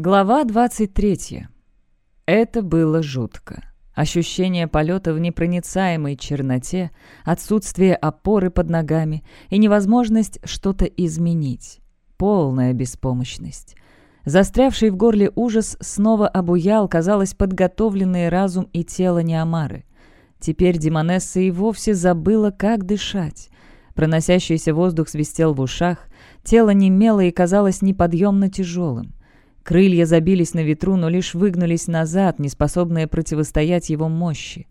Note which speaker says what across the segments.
Speaker 1: Глава 23. Это было жутко. Ощущение полета в непроницаемой черноте, отсутствие опоры под ногами и невозможность что-то изменить. Полная беспомощность. Застрявший в горле ужас снова обуял, казалось, подготовленные разум и тело Неомары. Теперь Демонесса и вовсе забыла, как дышать. Проносящийся воздух свистел в ушах, тело немело и казалось неподъемно тяжелым. Крылья забились на ветру, но лишь выгнулись назад, неспособные противостоять его мощи.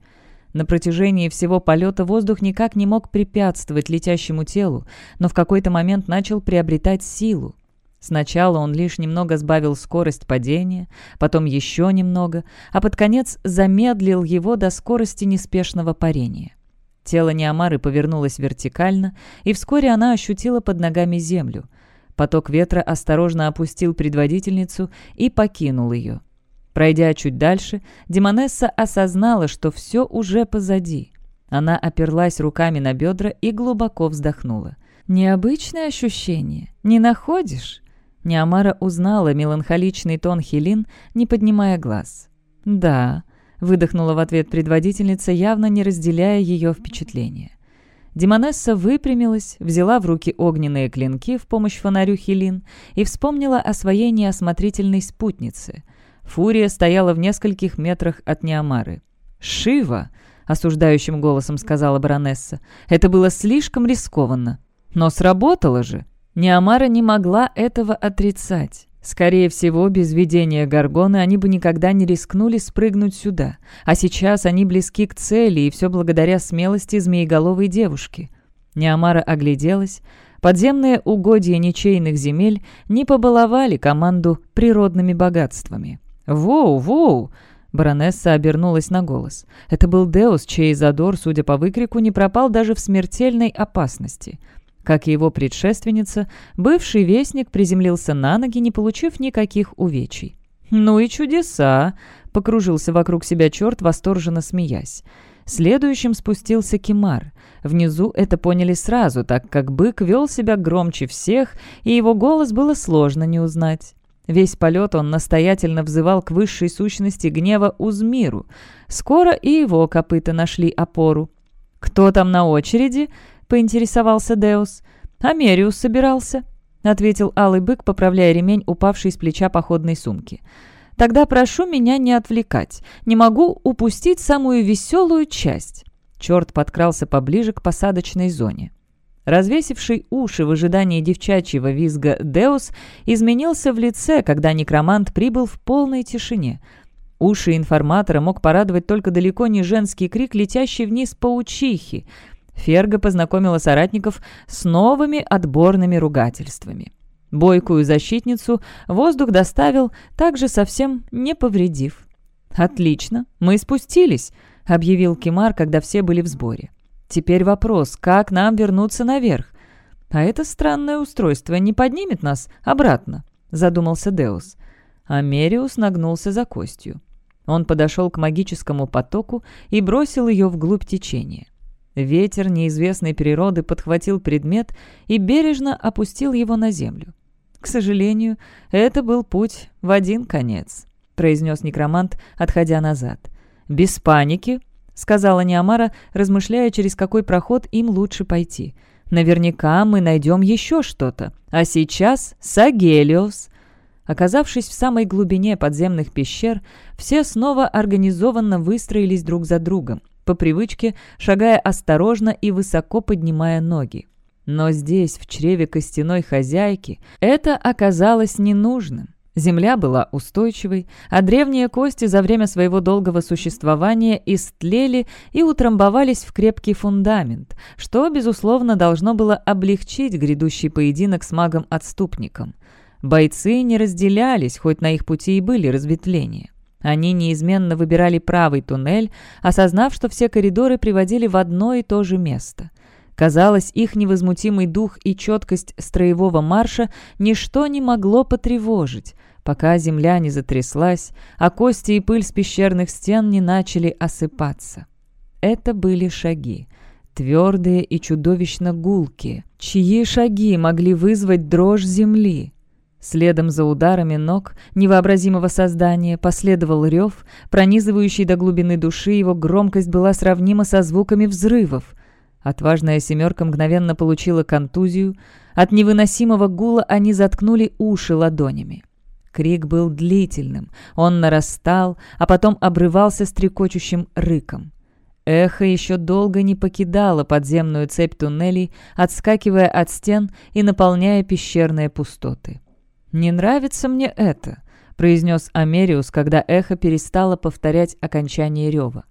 Speaker 1: На протяжении всего полета воздух никак не мог препятствовать летящему телу, но в какой-то момент начал приобретать силу. Сначала он лишь немного сбавил скорость падения, потом еще немного, а под конец замедлил его до скорости неспешного парения. Тело Неомары повернулось вертикально, и вскоре она ощутила под ногами землю — Поток ветра осторожно опустил предводительницу и покинул ее. Пройдя чуть дальше, Демонесса осознала, что все уже позади. Она оперлась руками на бедра и глубоко вздохнула. «Необычное ощущение, не находишь?» Неамара узнала меланхоличный тон Хелин, не поднимая глаз. «Да», — выдохнула в ответ предводительница, явно не разделяя ее впечатления. Демонесса выпрямилась, взяла в руки огненные клинки в помощь фонарю Хелин и вспомнила о своей неосмотрительной спутнице. Фурия стояла в нескольких метрах от Неомары. «Шива!» — осуждающим голосом сказала баронесса. «Это было слишком рискованно. Но сработало же!» Неомара не могла этого отрицать. Скорее всего, без видения Гаргоны они бы никогда не рискнули спрыгнуть сюда. А сейчас они близки к цели, и все благодаря смелости змееголовой девушки. Неамара огляделась. Подземные угодья ничейных земель не побаловали команду природными богатствами. «Воу, воу!» Баронесса обернулась на голос. Это был Деус, чей задор, судя по выкрику, не пропал даже в смертельной опасности — как и его предшественница, бывший вестник приземлился на ноги, не получив никаких увечий. «Ну и чудеса!» — покружился вокруг себя черт, восторженно смеясь. Следующим спустился Кимар. Внизу это поняли сразу, так как бык вел себя громче всех, и его голос было сложно не узнать. Весь полет он настоятельно взывал к высшей сущности гнева Узмиру. Скоро и его копыта нашли опору. «Кто там на очереди?» — поинтересовался Деус. «Америус собирался», — ответил Алый Бык, поправляя ремень, упавший с плеча походной сумки. «Тогда прошу меня не отвлекать. Не могу упустить самую веселую часть». Черт подкрался поближе к посадочной зоне. Развесивший уши в ожидании девчачьего визга Деус изменился в лице, когда некромант прибыл в полной тишине. Уши информатора мог порадовать только далеко не женский крик, летящий вниз паучихи — Ферга познакомила соратников с новыми отборными ругательствами. Бойкую защитницу воздух доставил, также совсем не повредив. «Отлично, мы спустились», — объявил Кимар, когда все были в сборе. «Теперь вопрос, как нам вернуться наверх? А это странное устройство не поднимет нас обратно», — задумался Деус. Америус нагнулся за костью. Он подошел к магическому потоку и бросил ее вглубь течения. Ветер неизвестной природы подхватил предмет и бережно опустил его на землю. «К сожалению, это был путь в один конец», — произнес некромант, отходя назад. «Без паники», — сказала Неомара, размышляя, через какой проход им лучше пойти. «Наверняка мы найдем еще что-то. А сейчас Сагелиос». Оказавшись в самой глубине подземных пещер, все снова организованно выстроились друг за другом, по привычке шагая осторожно и высоко поднимая ноги. Но здесь, в чреве костяной хозяйки, это оказалось ненужным. Земля была устойчивой, а древние кости за время своего долгого существования истлели и утрамбовались в крепкий фундамент, что, безусловно, должно было облегчить грядущий поединок с магом-отступником. Бойцы не разделялись, хоть на их пути и были разветвления. Они неизменно выбирали правый туннель, осознав, что все коридоры приводили в одно и то же место. Казалось, их невозмутимый дух и четкость строевого марша ничто не могло потревожить, пока земля не затряслась, а кости и пыль с пещерных стен не начали осыпаться. Это были шаги, твердые и чудовищно гулкие, чьи шаги могли вызвать дрожь земли. Следом за ударами ног невообразимого создания последовал рев, пронизывающий до глубины души, его громкость была сравнима со звуками взрывов. Отважная семерка мгновенно получила контузию, от невыносимого гула они заткнули уши ладонями. Крик был длительным, он нарастал, а потом обрывался стрекочущим рыком. Эхо еще долго не покидало подземную цепь туннелей, отскакивая от стен и наполняя пещерные пустоты. «Не нравится мне это», — произнес Америус, когда эхо перестало повторять окончание рева.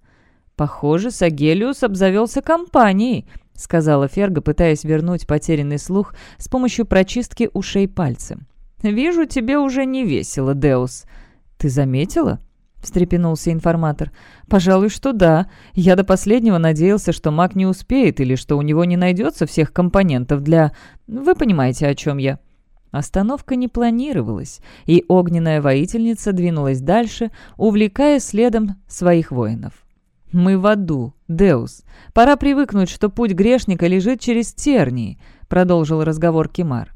Speaker 1: «Похоже, Сагелиус обзавелся компанией», — сказала Ферга, пытаясь вернуть потерянный слух с помощью прочистки ушей пальцем. «Вижу, тебе уже не весело, Деус». «Ты заметила?» — встрепенулся информатор. «Пожалуй, что да. Я до последнего надеялся, что маг не успеет или что у него не найдется всех компонентов для... Вы понимаете, о чем я». Остановка не планировалась, и огненная воительница двинулась дальше, увлекая следом своих воинов. «Мы в аду, Деус. Пора привыкнуть, что путь грешника лежит через тернии», — продолжил разговор Кимар.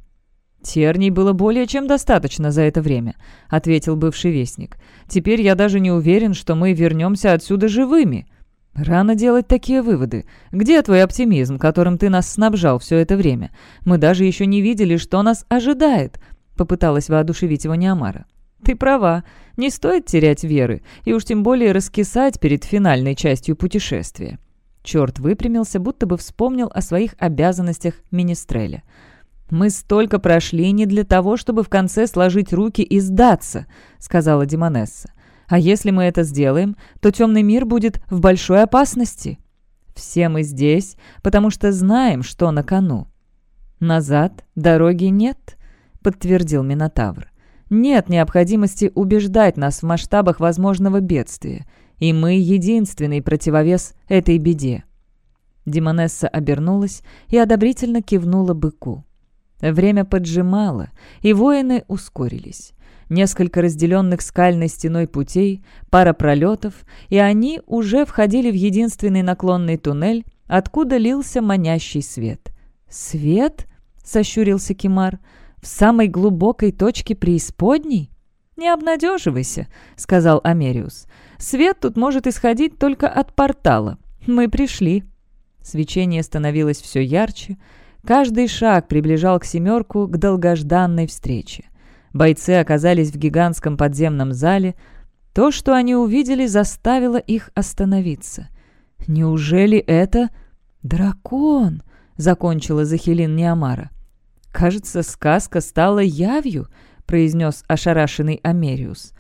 Speaker 1: «Терний было более чем достаточно за это время», — ответил бывший вестник. «Теперь я даже не уверен, что мы вернемся отсюда живыми». «Рано делать такие выводы. Где твой оптимизм, которым ты нас снабжал все это время? Мы даже еще не видели, что нас ожидает», — попыталась воодушевить его Неомара. «Ты права. Не стоит терять веры, и уж тем более раскисать перед финальной частью путешествия». Черт выпрямился, будто бы вспомнил о своих обязанностях Министреля. «Мы столько прошли не для того, чтобы в конце сложить руки и сдаться», — сказала Димонесса. А если мы это сделаем, то темный мир будет в большой опасности. Все мы здесь, потому что знаем, что на кону. Назад дороги нет, подтвердил Минотавр. Нет необходимости убеждать нас в масштабах возможного бедствия, и мы единственный противовес этой беде. Демонесса обернулась и одобрительно кивнула быку. Время поджимало, и воины ускорились несколько разделенных скальной стеной путей, пара пролетов, и они уже входили в единственный наклонный туннель, откуда лился манящий свет. «Свет?» — сощурился Кимар. «В самой глубокой точке преисподней?» «Не обнадеживайся», — сказал Америус. «Свет тут может исходить только от портала. Мы пришли». Свечение становилось все ярче. Каждый шаг приближал к семерку к долгожданной встрече. Бойцы оказались в гигантском подземном зале. То, что они увидели, заставило их остановиться. «Неужели это...» «Дракон!» — закончила Захилин Неамара. «Кажется, сказка стала явью», — произнес ошарашенный Америус.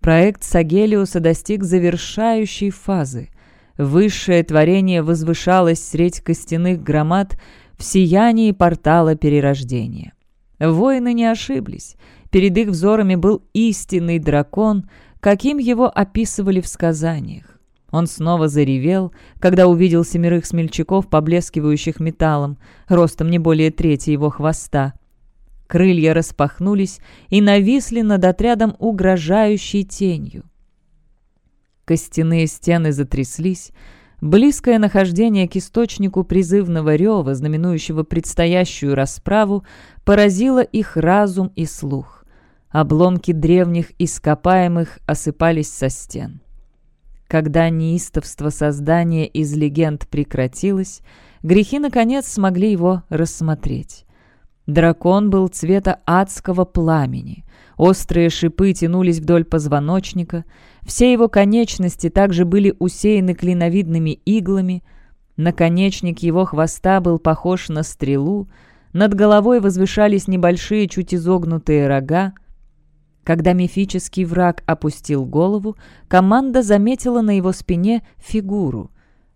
Speaker 1: Проект Сагелиуса достиг завершающей фазы. Высшее творение возвышалось средь костяных громад в сиянии портала перерождения. Воины не ошиблись. Перед их взорами был истинный дракон, каким его описывали в сказаниях. Он снова заревел, когда увидел семерых смельчаков, поблескивающих металлом, ростом не более трети его хвоста. Крылья распахнулись и нависли над отрядом угрожающей тенью. Костяные стены затряслись, Близкое нахождение к источнику призывного рева, знаменующего предстоящую расправу, поразило их разум и слух. Обломки древних ископаемых осыпались со стен. Когда неистовство создания из легенд прекратилось, грехи, наконец, смогли его рассмотреть. Дракон был цвета адского пламени. Острые шипы тянулись вдоль позвоночника. Все его конечности также были усеяны клиновидными иглами. Наконечник его хвоста был похож на стрелу. Над головой возвышались небольшие, чуть изогнутые рога. Когда мифический враг опустил голову, команда заметила на его спине фигуру.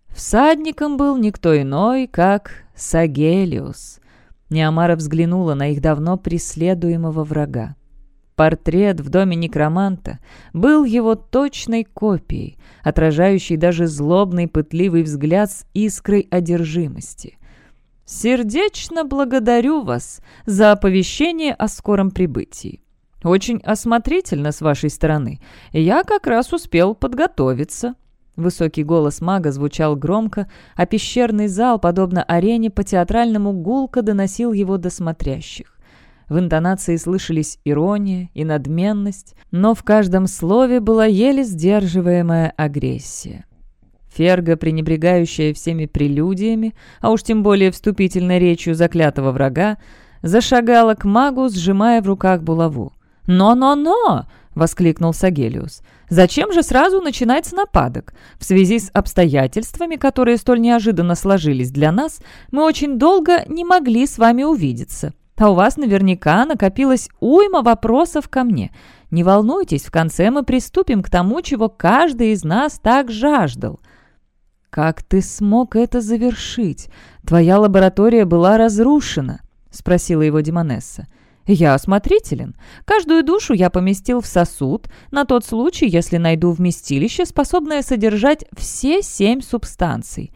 Speaker 1: Всадником был никто иной, как Сагелиус. Неомара взглянула на их давно преследуемого врага. Портрет в доме некроманта был его точной копией, отражающей даже злобный пытливый взгляд с искрой одержимости. «Сердечно благодарю вас за оповещение о скором прибытии. «Очень осмотрительно с вашей стороны. Я как раз успел подготовиться». Высокий голос мага звучал громко, а пещерный зал, подобно арене, по театральному гулко доносил его до смотрящих. В интонации слышались ирония и надменность, но в каждом слове была еле сдерживаемая агрессия. Ферга, пренебрегающая всеми прелюдиями, а уж тем более вступительной речью заклятого врага, зашагала к магу, сжимая в руках булаву. «Но-но-но!» — воскликнул Сагелиус. «Зачем же сразу начинать с нападок? В связи с обстоятельствами, которые столь неожиданно сложились для нас, мы очень долго не могли с вами увидеться. А у вас наверняка накопилось уйма вопросов ко мне. Не волнуйтесь, в конце мы приступим к тому, чего каждый из нас так жаждал». «Как ты смог это завершить? Твоя лаборатория была разрушена», — спросила его Демонесса. «Я осмотрителен. Каждую душу я поместил в сосуд на тот случай, если найду вместилище, способное содержать все семь субстанций.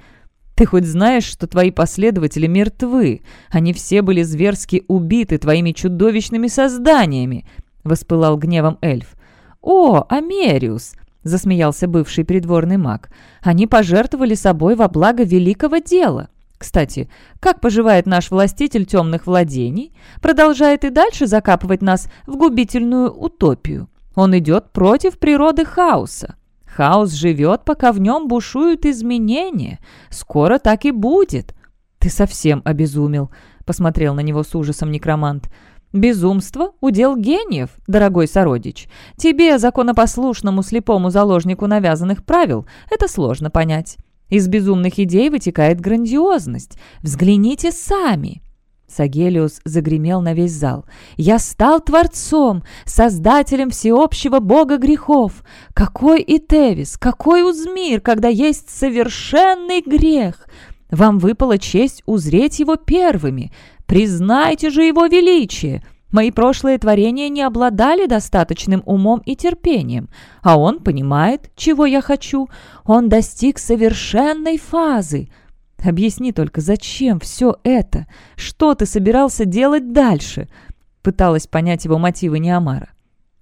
Speaker 1: Ты хоть знаешь, что твои последователи мертвы? Они все были зверски убиты твоими чудовищными созданиями!» — воспылал гневом эльф. «О, Америус!» — засмеялся бывший придворный маг. «Они пожертвовали собой во благо великого дела. Кстати, как поживает наш властитель темных владений? Продолжает и дальше закапывать нас в губительную утопию. Он идет против природы хаоса. Хаос живет, пока в нем бушуют изменения. Скоро так и будет. Ты совсем обезумел, — посмотрел на него с ужасом некромант. «Безумство — удел гениев, дорогой сородич. Тебе, законопослушному слепому заложнику навязанных правил, это сложно понять. Из безумных идей вытекает грандиозность. Взгляните сами!» Сагелиус загремел на весь зал. «Я стал Творцом, Создателем всеобщего Бога грехов! Какой Итевис, какой Узмир, когда есть совершенный грех! Вам выпала честь узреть его первыми! Признайте же его величие! Мои прошлые творения не обладали достаточным умом и терпением, а он понимает, чего я хочу. Он достиг совершенной фазы. Объясни только, зачем все это? Что ты собирался делать дальше?» Пыталась понять его мотивы Неомара.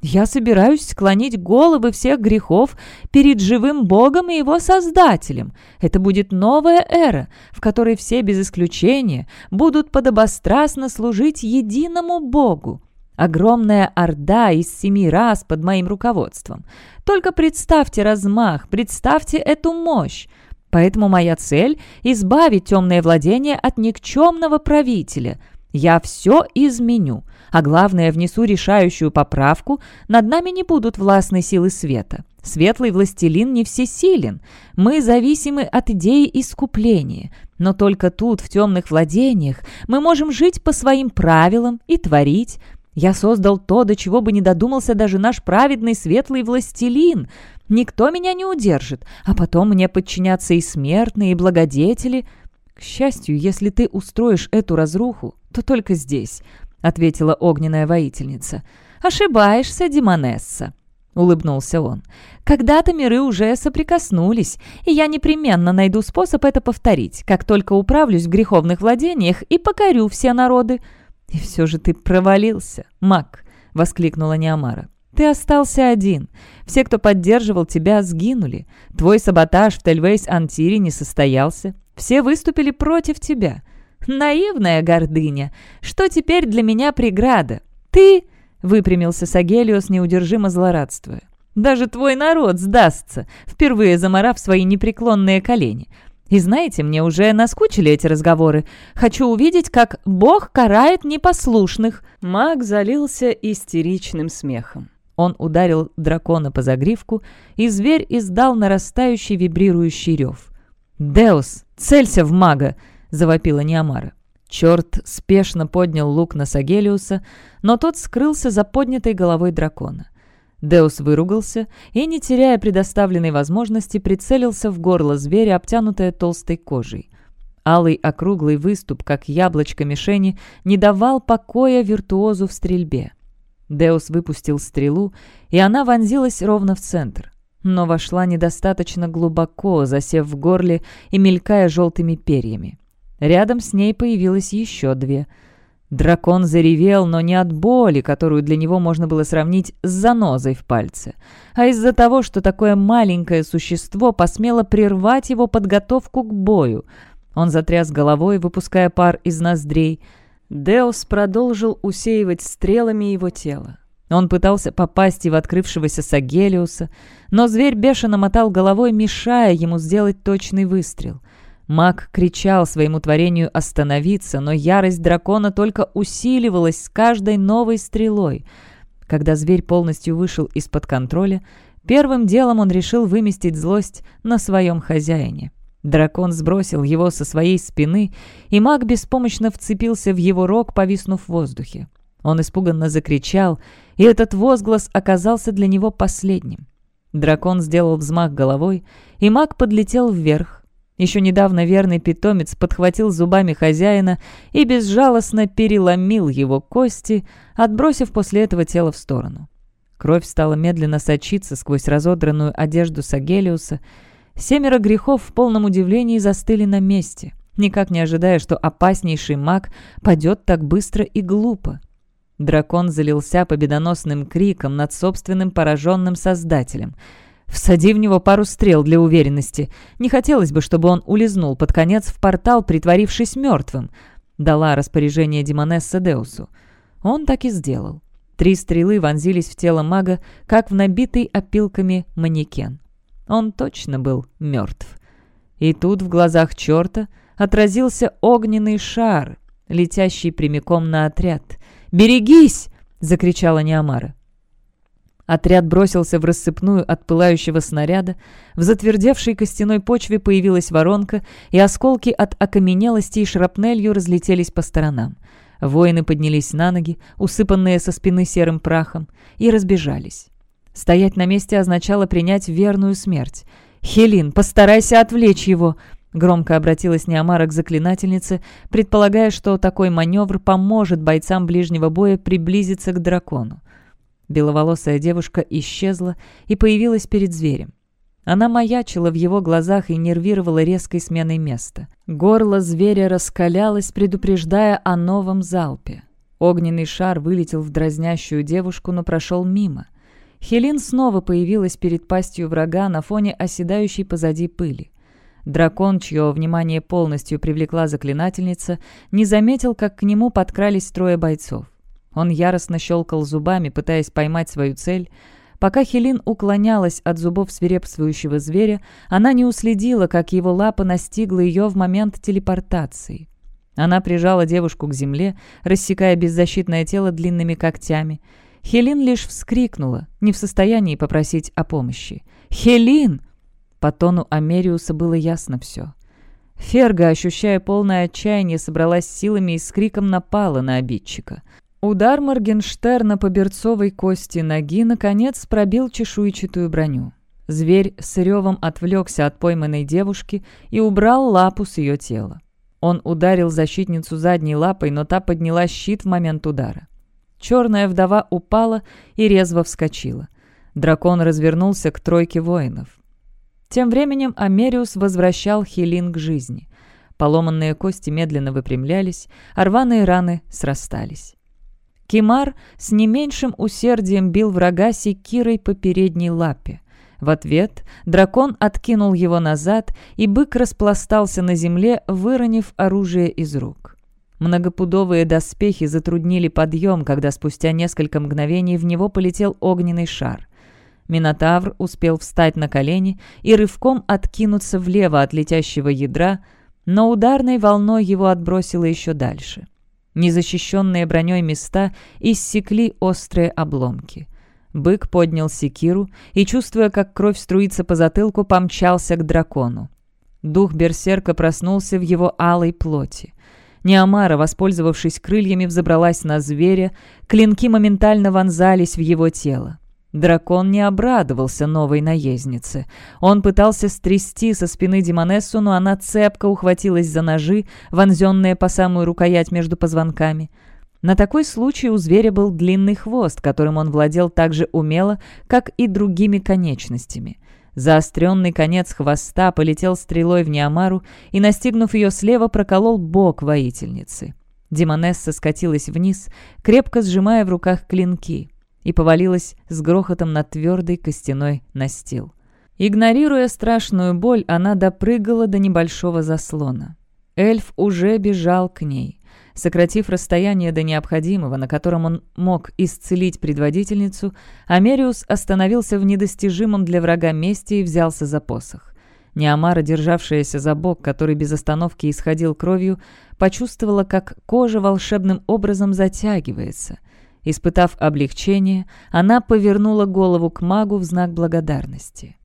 Speaker 1: Я собираюсь склонить головы всех грехов перед живым Богом и Его Создателем. Это будет новая эра, в которой все без исключения будут подобострастно служить единому Богу. Огромная орда из семи раз под моим руководством. Только представьте размах, представьте эту мощь. Поэтому моя цель – избавить темное владение от никчемного правителя. Я все изменю а главное, внесу решающую поправку, над нами не будут властной силы света. Светлый властелин не всесилен. Мы зависимы от идеи искупления. Но только тут, в темных владениях, мы можем жить по своим правилам и творить. Я создал то, до чего бы не додумался даже наш праведный светлый властелин. Никто меня не удержит, а потом мне подчинятся и смертные, и благодетели. К счастью, если ты устроишь эту разруху, то только здесь. — ответила огненная воительница. «Ошибаешься, Димонесса», — улыбнулся он. «Когда-то миры уже соприкоснулись, и я непременно найду способ это повторить, как только управлюсь в греховных владениях и покорю все народы». «И все же ты провалился, маг», — воскликнула Неомара. «Ты остался один. Все, кто поддерживал тебя, сгинули. Твой саботаж в Тельвейс-Антире не состоялся. Все выступили против тебя. «Наивная гордыня! Что теперь для меня преграда? Ты...» — выпрямился Сагелиос, неудержимо злорадствуя. «Даже твой народ сдастся, впервые заморав свои непреклонные колени. И знаете, мне уже наскучили эти разговоры. Хочу увидеть, как Бог карает непослушных». Маг залился истеричным смехом. Он ударил дракона по загривку, и зверь издал нарастающий вибрирующий рев. «Деус, целься в мага!» — завопила Неомара. Черт спешно поднял лук на Сагелиуса, но тот скрылся за поднятой головой дракона. Деус выругался и, не теряя предоставленной возможности, прицелился в горло зверя, обтянутое толстой кожей. Алый округлый выступ, как яблочко мишени, не давал покоя виртуозу в стрельбе. Деус выпустил стрелу, и она вонзилась ровно в центр, но вошла недостаточно глубоко, засев в горле и мелькая желтыми перьями. Рядом с ней появилось еще две. Дракон заревел, но не от боли, которую для него можно было сравнить с занозой в пальце, а из-за того, что такое маленькое существо посмело прервать его подготовку к бою. Он затряс головой, выпуская пар из ноздрей. Деус продолжил усеивать стрелами его тело. Он пытался попасть и в открывшегося Сагелиуса, но зверь бешено мотал головой, мешая ему сделать точный выстрел. Маг кричал своему творению остановиться, но ярость дракона только усиливалась с каждой новой стрелой. Когда зверь полностью вышел из-под контроля, первым делом он решил выместить злость на своем хозяине. Дракон сбросил его со своей спины, и маг беспомощно вцепился в его рог, повиснув в воздухе. Он испуганно закричал, и этот возглас оказался для него последним. Дракон сделал взмах головой, и маг подлетел вверх. Еще недавно верный питомец подхватил зубами хозяина и безжалостно переломил его кости, отбросив после этого тело в сторону. Кровь стала медленно сочиться сквозь разодранную одежду Сагелиуса. Семеро грехов в полном удивлении застыли на месте, никак не ожидая, что опаснейший маг падет так быстро и глупо. Дракон залился победоносным криком над собственным пораженным создателем. «Всади в него пару стрел для уверенности. Не хотелось бы, чтобы он улизнул под конец в портал, притворившись мертвым», — дала распоряжение Демонесса Деусу. Он так и сделал. Три стрелы вонзились в тело мага, как в набитый опилками манекен. Он точно был мертв. И тут в глазах черта отразился огненный шар, летящий прямиком на отряд. «Берегись!» — закричала Неомара. Отряд бросился в рассыпную от пылающего снаряда. В затвердевшей костяной почве появилась воронка, и осколки от окаменелости и шрапнелью разлетелись по сторонам. Воины поднялись на ноги, усыпанные со спины серым прахом, и разбежались. Стоять на месте означало принять верную смерть. «Хелин, постарайся отвлечь его!» Громко обратилась Неомара к заклинательнице, предполагая, что такой маневр поможет бойцам ближнего боя приблизиться к дракону. Беловолосая девушка исчезла и появилась перед зверем. Она маячила в его глазах и нервировала резкой сменой места. Горло зверя раскалялось, предупреждая о новом залпе. Огненный шар вылетел в дразнящую девушку, но прошел мимо. Хелин снова появилась перед пастью врага на фоне оседающей позади пыли. Дракон, чье внимание полностью привлекла заклинательница, не заметил, как к нему подкрались трое бойцов. Он яростно щелкал зубами, пытаясь поймать свою цель. Пока Хелин уклонялась от зубов свирепствующего зверя, она не уследила, как его лапа настигла ее в момент телепортации. Она прижала девушку к земле, рассекая беззащитное тело длинными когтями. Хелин лишь вскрикнула, не в состоянии попросить о помощи. «Хелин!» По тону Америуса было ясно все. Ферга, ощущая полное отчаяние, собралась силами и с криком напала на обидчика. Удар Моргенштерна по берцовой кости ноги наконец пробил чешуйчатую броню. Зверь с ревом отвлекся от пойманной девушки и убрал лапу с ее тела. Он ударил защитницу задней лапой, но та подняла щит в момент удара. Черная вдова упала и резво вскочила. Дракон развернулся к тройке воинов. Тем временем Америус возвращал Хелин к жизни. Поломанные кости медленно выпрямлялись, а рваные раны срастались. Кимар с не меньшим усердием бил врага секирой по передней лапе. В ответ дракон откинул его назад, и бык распластался на земле, выронив оружие из рук. Многопудовые доспехи затруднили подъем, когда спустя несколько мгновений в него полетел огненный шар. Минотавр успел встать на колени и рывком откинуться влево от летящего ядра, но ударной волной его отбросило еще дальше. Незащищенные броней места иссекли острые обломки. Бык поднял секиру и, чувствуя, как кровь струится по затылку, помчался к дракону. Дух берсерка проснулся в его алой плоти. Неомара, воспользовавшись крыльями, взобралась на зверя, клинки моментально вонзались в его тело. Дракон не обрадовался новой наезднице. Он пытался стрясти со спины Демонессу, но она цепко ухватилась за ножи, вонзенные по самую рукоять между позвонками. На такой случай у зверя был длинный хвост, которым он владел так же умело, как и другими конечностями. Заостренный конец хвоста полетел стрелой в Неомару и, настигнув ее слева, проколол бок воительницы. Демонесса скатилась вниз, крепко сжимая в руках клинки и повалилась с грохотом на твердый костяной настил. Игнорируя страшную боль, она допрыгала до небольшого заслона. Эльф уже бежал к ней. Сократив расстояние до необходимого, на котором он мог исцелить предводительницу, Америус остановился в недостижимом для врага месте и взялся за посох. Неамара, державшаяся за бок, который без остановки исходил кровью, почувствовала, как кожа волшебным образом затягивается. Испытав облегчение, она повернула голову к магу в знак благодарности.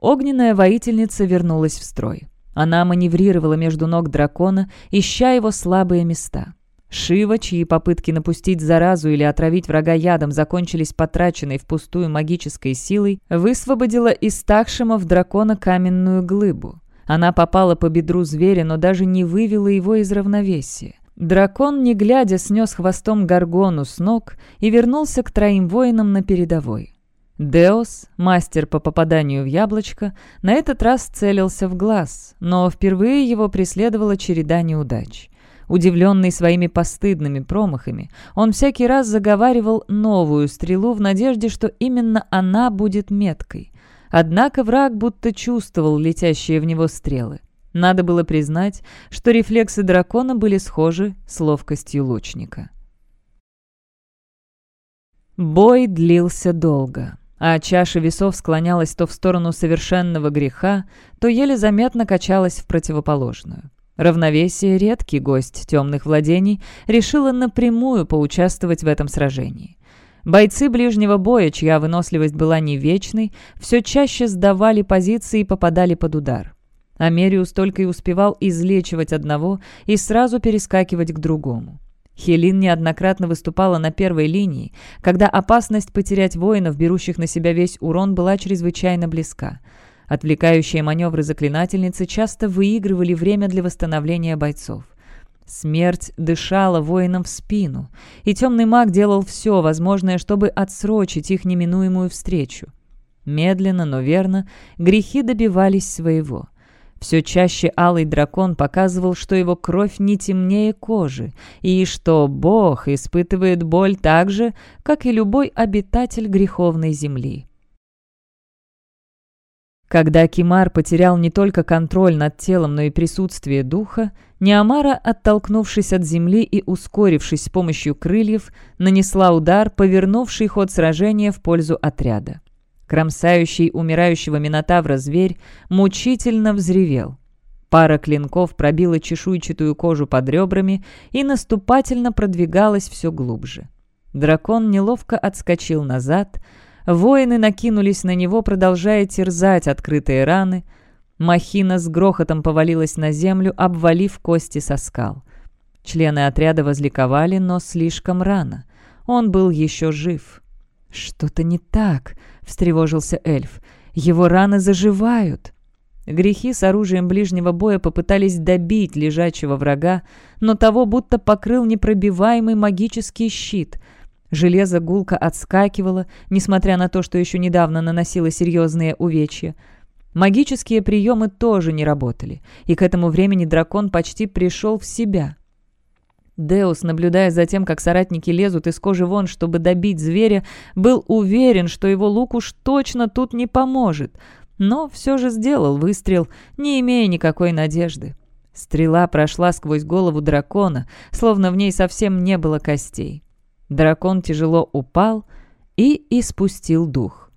Speaker 1: Огненная воительница вернулась в строй. Она маневрировала между ног дракона, ища его слабые места. Шива, чьи попытки напустить заразу или отравить врага ядом закончились потраченной впустую магической силой, высвободила из Тахшима в дракона каменную глыбу. Она попала по бедру зверя, но даже не вывела его из равновесия. Дракон, не глядя, снес хвостом горгону с ног и вернулся к троим воинам на передовой. Деос, мастер по попаданию в яблочко, на этот раз целился в глаз, но впервые его преследовала череда неудач. Удивленный своими постыдными промахами, он всякий раз заговаривал новую стрелу в надежде, что именно она будет меткой. Однако враг будто чувствовал летящие в него стрелы. Надо было признать, что рефлексы дракона были схожи с ловкостью лучника. Бой длился долго а чаша весов склонялась то в сторону совершенного греха, то еле заметно качалась в противоположную. Равновесие, редкий гость темных владений, решила напрямую поучаствовать в этом сражении. Бойцы ближнего боя, чья выносливость была не вечной, все чаще сдавали позиции и попадали под удар. Америус только и успевал излечивать одного и сразу перескакивать к другому. Хелин неоднократно выступала на первой линии, когда опасность потерять воинов, берущих на себя весь урон, была чрезвычайно близка. Отвлекающие маневры заклинательницы часто выигрывали время для восстановления бойцов. Смерть дышала воинам в спину, и темный маг делал все возможное, чтобы отсрочить их неминуемую встречу. Медленно, но верно, грехи добивались своего. Все чаще алый дракон показывал, что его кровь не темнее кожи, и что Бог испытывает боль так же, как и любой обитатель греховной земли. Когда Кимар потерял не только контроль над телом, но и присутствие духа, Неамара, оттолкнувшись от земли и ускорившись с помощью крыльев, нанесла удар, повернувший ход сражения в пользу отряда. Кромсающий умирающего Минотавра зверь мучительно взревел. Пара клинков пробила чешуйчатую кожу под ребрами и наступательно продвигалась все глубже. Дракон неловко отскочил назад, воины накинулись на него, продолжая терзать открытые раны. Махина с грохотом повалилась на землю, обвалив кости со скал. Члены отряда возликовали, но слишком рано. Он был еще жив. «Что-то не так», — встревожился эльф. «Его раны заживают». Грехи с оружием ближнего боя попытались добить лежачего врага, но того будто покрыл непробиваемый магический щит. Железо гулко отскакивало, несмотря на то, что еще недавно наносило серьезные увечья. Магические приемы тоже не работали, и к этому времени дракон почти пришел в себя — Деус, наблюдая за тем, как соратники лезут из кожи вон, чтобы добить зверя, был уверен, что его лук уж точно тут не поможет, но все же сделал выстрел, не имея никакой надежды. Стрела прошла сквозь голову дракона, словно в ней совсем не было костей. Дракон тяжело упал и испустил дух.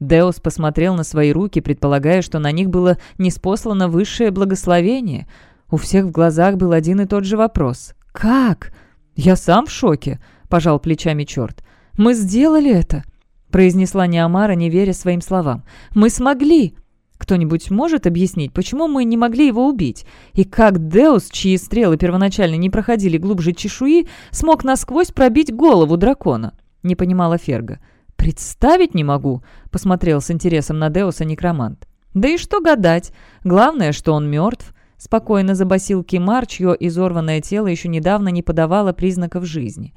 Speaker 1: Деус посмотрел на свои руки, предполагая, что на них было неспослано высшее благословение. У всех в глазах был один и тот же вопрос. «Как?» «Я сам в шоке», — пожал плечами черт. «Мы сделали это», — произнесла Неомара, не веря своим словам. «Мы смогли!» Кто-нибудь может объяснить, почему мы не могли его убить? И как Деус, чьи стрелы первоначально не проходили глубже чешуи, смог насквозь пробить голову дракона? Не понимала Ферга. «Представить не могу», — посмотрел с интересом на Деуса некромант. «Да и что гадать. Главное, что он мертв. Спокойно забасил Кимар, чье изорванное тело еще недавно не подавало признаков жизни.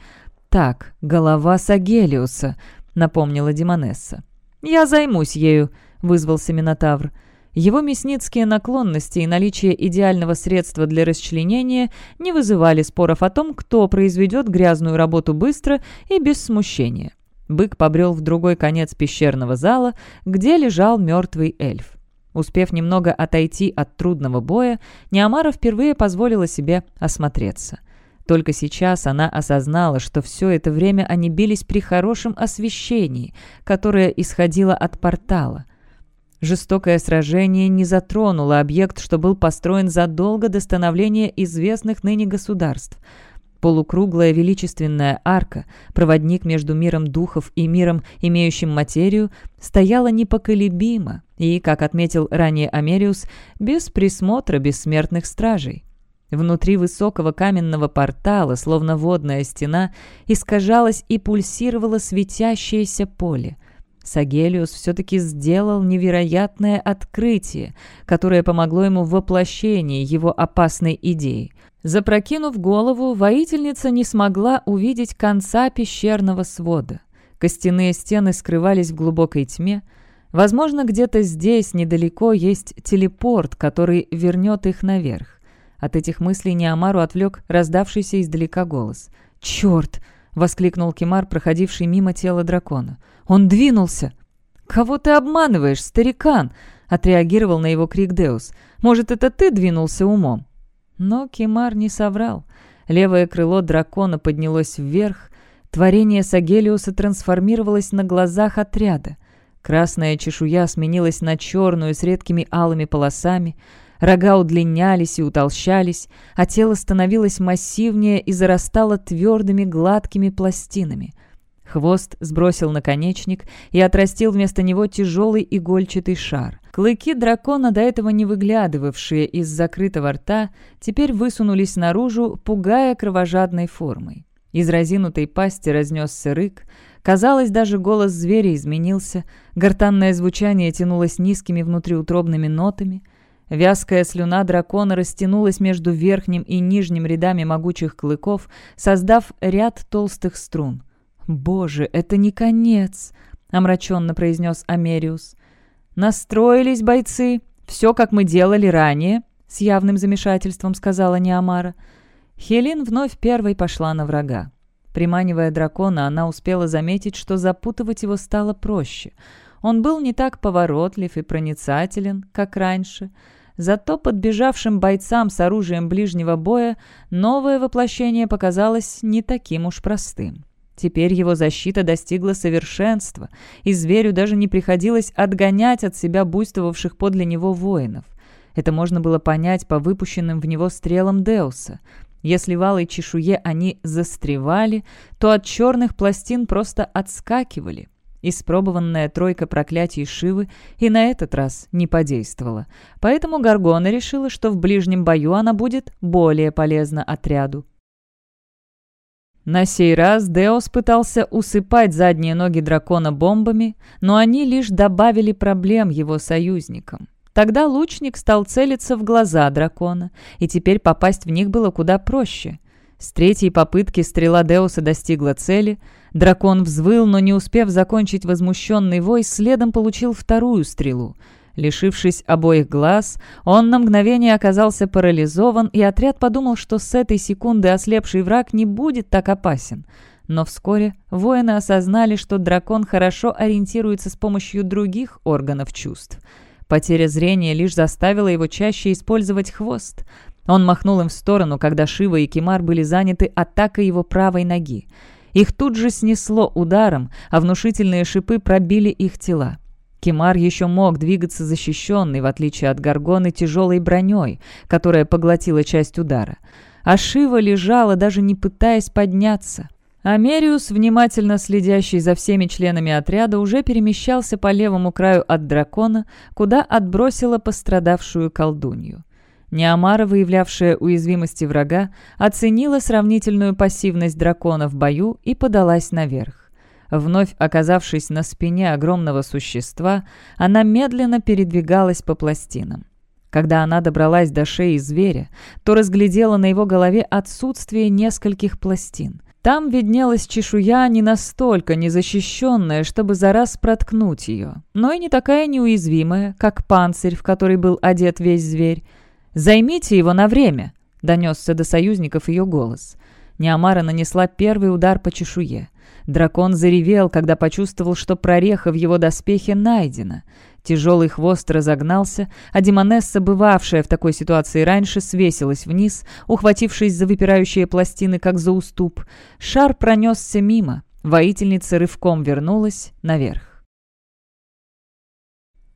Speaker 1: «Так, голова Сагелиуса», — напомнила Демонесса. «Я займусь ею», — вызвался Минотавр. Его мясницкие наклонности и наличие идеального средства для расчленения не вызывали споров о том, кто произведет грязную работу быстро и без смущения. Бык побрел в другой конец пещерного зала, где лежал мертвый эльф. Успев немного отойти от трудного боя, Неамара впервые позволила себе осмотреться. Только сейчас она осознала, что все это время они бились при хорошем освещении, которое исходило от портала. Жестокое сражение не затронуло объект, что был построен задолго до становления известных ныне государств – Полукруглая величественная арка, проводник между миром духов и миром, имеющим материю, стояла непоколебимо и, как отметил ранее Америус, без присмотра бессмертных стражей. Внутри высокого каменного портала, словно водная стена, искажалось и пульсировало светящееся поле. Сагелиус все-таки сделал невероятное открытие, которое помогло ему в воплощении его опасной идеи. Запрокинув голову, воительница не смогла увидеть конца пещерного свода. Костяные стены скрывались в глубокой тьме. Возможно, где-то здесь, недалеко, есть телепорт, который вернет их наверх. От этих мыслей Неамару отвлек раздавшийся издалека голос. «Черт!» — воскликнул Кимар, проходивший мимо тела дракона. «Он двинулся!» «Кого ты обманываешь, старикан?» — отреагировал на его крик Деус. «Может, это ты двинулся умом?» Но Кимар не соврал. Левое крыло дракона поднялось вверх. Творение Сагелиуса трансформировалось на глазах отряда. Красная чешуя сменилась на черную с редкими алыми полосами. Рога удлинялись и утолщались, а тело становилось массивнее и зарастало твердыми гладкими пластинами. Хвост сбросил наконечник и отрастил вместо него тяжелый игольчатый шар. Клыки дракона, до этого не выглядывавшие из закрытого рта, теперь высунулись наружу, пугая кровожадной формой. Из разинутой пасти разнесся рык. Казалось, даже голос зверя изменился. Гортанное звучание тянулось низкими внутриутробными нотами. Вязкая слюна дракона растянулась между верхним и нижним рядами могучих клыков, создав ряд толстых струн. «Боже, это не конец!» — омраченно произнес Америус. «Настроились бойцы. Все, как мы делали ранее», — с явным замешательством сказала Неамара. Хелин вновь первой пошла на врага. Приманивая дракона, она успела заметить, что запутывать его стало проще. Он был не так поворотлив и проницателен, как раньше. Зато подбежавшим бойцам с оружием ближнего боя новое воплощение показалось не таким уж простым. Теперь его защита достигла совершенства, и зверю даже не приходилось отгонять от себя буйствовавших подле него воинов. Это можно было понять по выпущенным в него стрелам Деуса. Если в алой чешуе они застревали, то от черных пластин просто отскакивали. Испробованная тройка проклятий Шивы и на этот раз не подействовала. Поэтому Гаргона решила, что в ближнем бою она будет более полезна отряду. На сей раз Деос пытался усыпать задние ноги дракона бомбами, но они лишь добавили проблем его союзникам. Тогда лучник стал целиться в глаза дракона, и теперь попасть в них было куда проще. С третьей попытки стрела Деоса достигла цели. Дракон взвыл, но не успев закончить возмущенный вой, следом получил вторую стрелу — Лишившись обоих глаз, он на мгновение оказался парализован, и отряд подумал, что с этой секунды ослепший враг не будет так опасен. Но вскоре воины осознали, что дракон хорошо ориентируется с помощью других органов чувств. Потеря зрения лишь заставила его чаще использовать хвост. Он махнул им в сторону, когда Шива и Кимар были заняты атакой его правой ноги. Их тут же снесло ударом, а внушительные шипы пробили их тела. Кимар еще мог двигаться защищенный, в отличие от Гаргоны, тяжелой броней, которая поглотила часть удара. А Шива лежала, даже не пытаясь подняться. Америус, внимательно следящий за всеми членами отряда, уже перемещался по левому краю от дракона, куда отбросила пострадавшую колдунью. Неамара, выявлявшая уязвимости врага, оценила сравнительную пассивность дракона в бою и подалась наверх. Вновь оказавшись на спине огромного существа, она медленно передвигалась по пластинам. Когда она добралась до шеи зверя, то разглядела на его голове отсутствие нескольких пластин. Там виднелась чешуя не настолько незащищенная, чтобы за раз проткнуть ее, но и не такая неуязвимая, как панцирь, в который был одет весь зверь. «Займите его на время!» — донесся до союзников ее голос. Неамара нанесла первый удар по чешуе. Дракон заревел, когда почувствовал, что прореха в его доспехе найдена. Тяжелый хвост разогнался, а Демонесса, бывавшая в такой ситуации раньше, свесилась вниз, ухватившись за выпирающие пластины, как за уступ. Шар пронесся мимо. Воительница рывком вернулась наверх.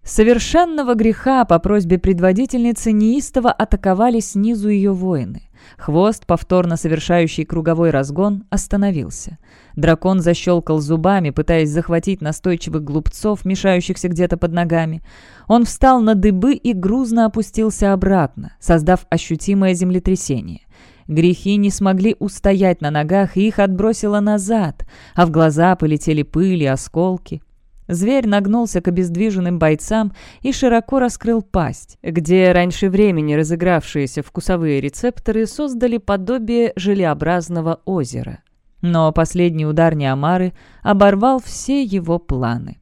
Speaker 1: Совершенного греха по просьбе предводительницы неистово атаковали снизу ее воины. Хвост, повторно совершающий круговой разгон, остановился. Дракон защелкал зубами, пытаясь захватить настойчивых глупцов, мешающихся где-то под ногами. Он встал на дыбы и грузно опустился обратно, создав ощутимое землетрясение. Грехи не смогли устоять на ногах, и их отбросило назад, а в глаза полетели пыли, осколки. Зверь нагнулся к обездвиженным бойцам и широко раскрыл пасть, где раньше времени разыгравшиеся вкусовые рецепторы создали подобие желеобразного озера. Но последний удар Неомары оборвал все его планы.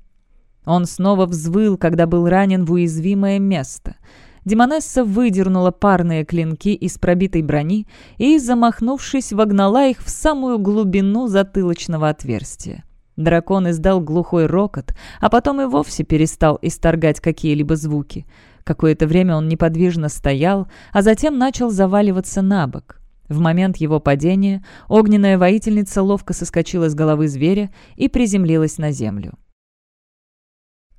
Speaker 1: Он снова взвыл, когда был ранен в уязвимое место. Демонесса выдернула парные клинки из пробитой брони и, замахнувшись, вогнала их в самую глубину затылочного отверстия. Дракон издал глухой рокот, а потом и вовсе перестал исторгать какие-либо звуки. Какое-то время он неподвижно стоял, а затем начал заваливаться на бок. В момент его падения огненная воительница ловко соскочила с головы зверя и приземлилась на землю.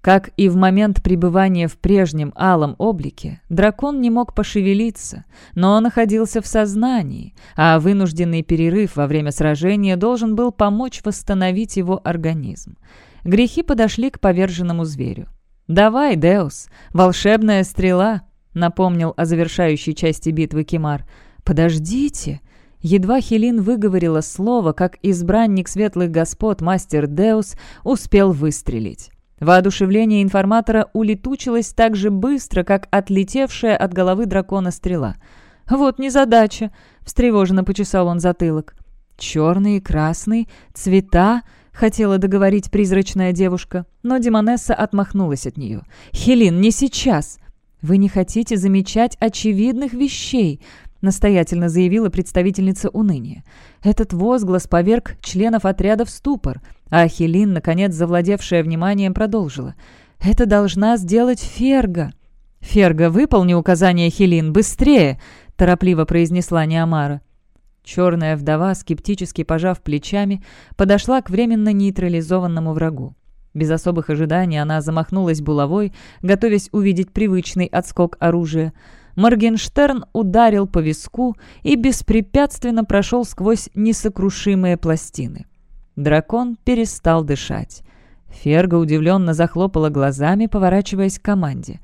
Speaker 1: Как и в момент пребывания в прежнем алом облике, дракон не мог пошевелиться, но находился в сознании, а вынужденный перерыв во время сражения должен был помочь восстановить его организм. Грехи подошли к поверженному зверю. «Давай, Деус, волшебная стрела!» — напомнил о завершающей части битвы Кимар. «Подождите!» Едва Хелин выговорила слово, как избранник светлых господ, мастер Деус, успел выстрелить. Воодушевление информатора улетучилось так же быстро, как отлетевшая от головы дракона стрела. «Вот незадача!» — встревоженно почесал он затылок. «Черный и красный, цвета!» — хотела договорить призрачная девушка, но Демонесса отмахнулась от нее. «Хелин, не сейчас!» «Вы не хотите замечать очевидных вещей!» настоятельно заявила представительница уныния. Этот возглас поверг членов отряда в ступор, а Хелин, наконец завладевшая вниманием, продолжила. «Это должна сделать Ферга». «Ферга, выполни указание Хелин, быстрее!» – торопливо произнесла Неомара. Черная вдова, скептически пожав плечами, подошла к временно нейтрализованному врагу. Без особых ожиданий она замахнулась булавой, готовясь увидеть привычный отскок оружия – Моргенштерн ударил по виску и беспрепятственно прошел сквозь несокрушимые пластины. Дракон перестал дышать. Ферга удивленно захлопала глазами, поворачиваясь к команде.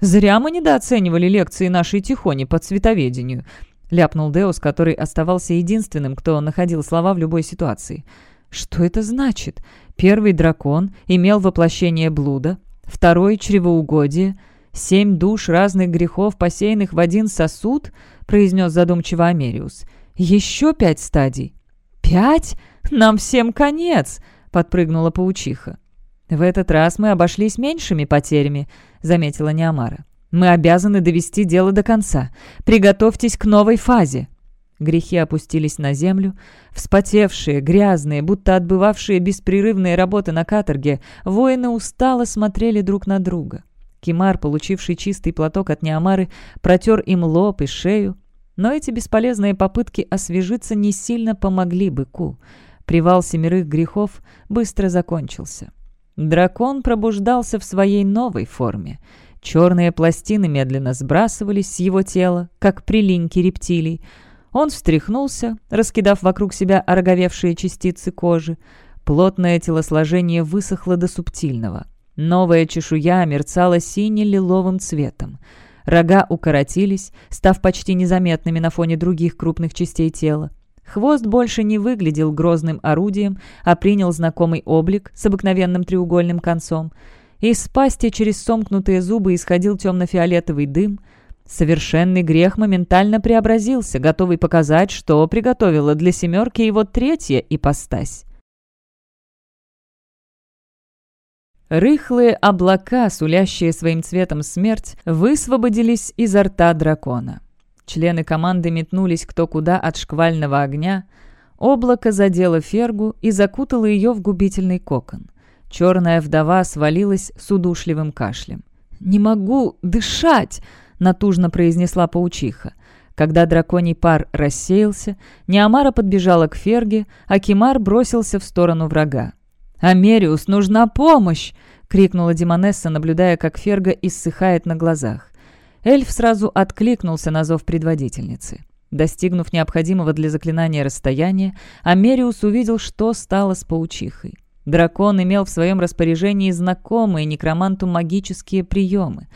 Speaker 1: «Зря мы недооценивали лекции нашей Тихони по цветоведению», — ляпнул Деус, который оставался единственным, кто находил слова в любой ситуации. «Что это значит? Первый дракон имел воплощение блуда, второй — чревоугодие — «Семь душ разных грехов, посеянных в один сосуд?» — произнес задумчиво Америус. «Еще пять стадий». «Пять? Нам всем конец!» — подпрыгнула паучиха. «В этот раз мы обошлись меньшими потерями», — заметила Неомара. «Мы обязаны довести дело до конца. Приготовьтесь к новой фазе». Грехи опустились на землю. Вспотевшие, грязные, будто отбывавшие беспрерывные работы на каторге, воины устало смотрели друг на друга. Кимар, получивший чистый платок от Неомары, протер им лоб и шею. Но эти бесполезные попытки освежиться не сильно помогли быку. Привал семерых грехов быстро закончился. Дракон пробуждался в своей новой форме. Черные пластины медленно сбрасывались с его тела, как прилиньки рептилий. Он встряхнулся, раскидав вокруг себя ороговевшие частицы кожи. Плотное телосложение высохло до субтильного. Новая чешуя мерцала сине-лиловым цветом. Рога укоротились, став почти незаметными на фоне других крупных частей тела. Хвост больше не выглядел грозным орудием, а принял знакомый облик с обыкновенным треугольным концом. Из пасти через сомкнутые зубы исходил темно-фиолетовый дым. Совершенный грех моментально преобразился, готовый показать, что приготовила для семерки его третья ипостась. Рыхлые облака, сулящие своим цветом смерть, высвободились изо рта дракона. Члены команды метнулись кто куда от шквального огня. Облако задело фергу и закутало ее в губительный кокон. Черная вдова свалилась с удушливым кашлем. «Не могу дышать!» — натужно произнесла паучиха. Когда драконий пар рассеялся, Неамара подбежала к Ферге, а Кимар бросился в сторону врага. «Америус, нужна помощь!» — крикнула Демонесса, наблюдая, как Ферга иссыхает на глазах. Эльф сразу откликнулся на зов предводительницы. Достигнув необходимого для заклинания расстояния, Америус увидел, что стало с паучихой. Дракон имел в своем распоряжении знакомые некроманту магические приемы.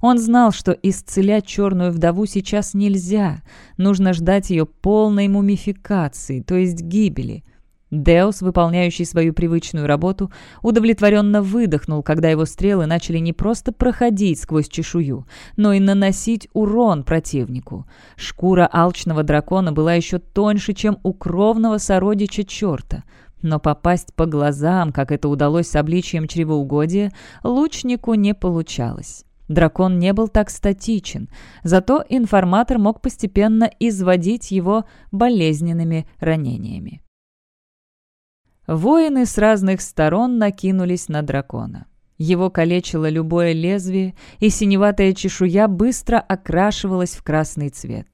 Speaker 1: Он знал, что исцелять черную вдову сейчас нельзя. Нужно ждать ее полной мумификации, то есть гибели. Деус, выполняющий свою привычную работу, удовлетворенно выдохнул, когда его стрелы начали не просто проходить сквозь чешую, но и наносить урон противнику. Шкура алчного дракона была еще тоньше, чем у кровного сородича черта — но попасть по глазам, как это удалось с обличием чревоугодия, лучнику не получалось. Дракон не был так статичен, зато информатор мог постепенно изводить его болезненными ранениями. Воины с разных сторон накинулись на дракона. Его калечило любое лезвие, и синеватая чешуя быстро окрашивалась в красный цвет.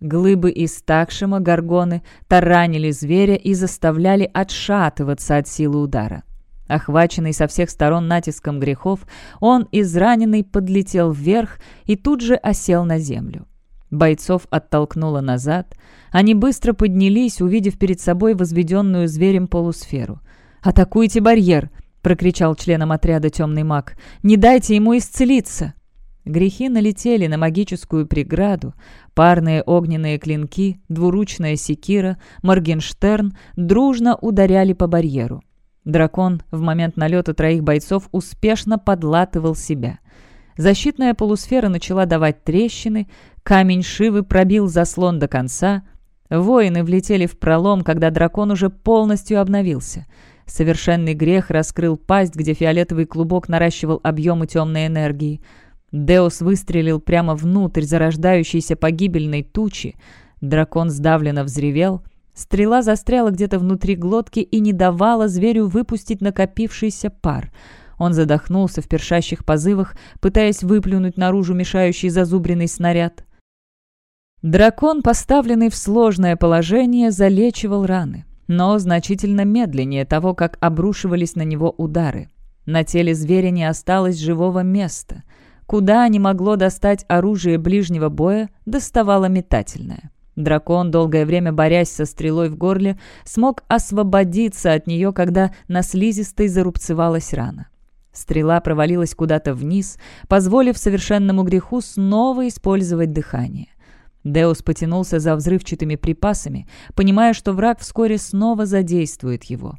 Speaker 1: Глыбы из такшима горгоны таранили зверя и заставляли отшатываться от силы удара. Охваченный со всех сторон натиском грехов, он, израненный, подлетел вверх и тут же осел на землю. Бойцов оттолкнуло назад. Они быстро поднялись, увидев перед собой возведенную зверем полусферу. «Атакуйте барьер!» — прокричал членом отряда темный маг. «Не дайте ему исцелиться!» Грехи налетели на магическую преграду, парные огненные клинки, двуручная секира, Моргенштерн дружно ударяли по барьеру. Дракон в момент налета троих бойцов успешно подлатывал себя. Защитная полусфера начала давать трещины, камень Шивы пробил заслон до конца. Воины влетели в пролом, когда дракон уже полностью обновился. Совершенный грех раскрыл пасть, где фиолетовый клубок наращивал объемы темной энергии — Деус выстрелил прямо внутрь зарождающейся погибельной тучи. Дракон сдавленно взревел. Стрела застряла где-то внутри глотки и не давала зверю выпустить накопившийся пар. Он задохнулся в першащих позывах, пытаясь выплюнуть наружу мешающий зазубренный снаряд. Дракон, поставленный в сложное положение, залечивал раны, но значительно медленнее того, как обрушивались на него удары. На теле зверя не осталось живого места — Куда не могло достать оружие ближнего боя, доставало метательное. Дракон, долгое время борясь со стрелой в горле, смог освободиться от нее, когда на слизистой зарубцевалась рана. Стрела провалилась куда-то вниз, позволив совершенному греху снова использовать дыхание. Деус потянулся за взрывчатыми припасами, понимая, что враг вскоре снова задействует его.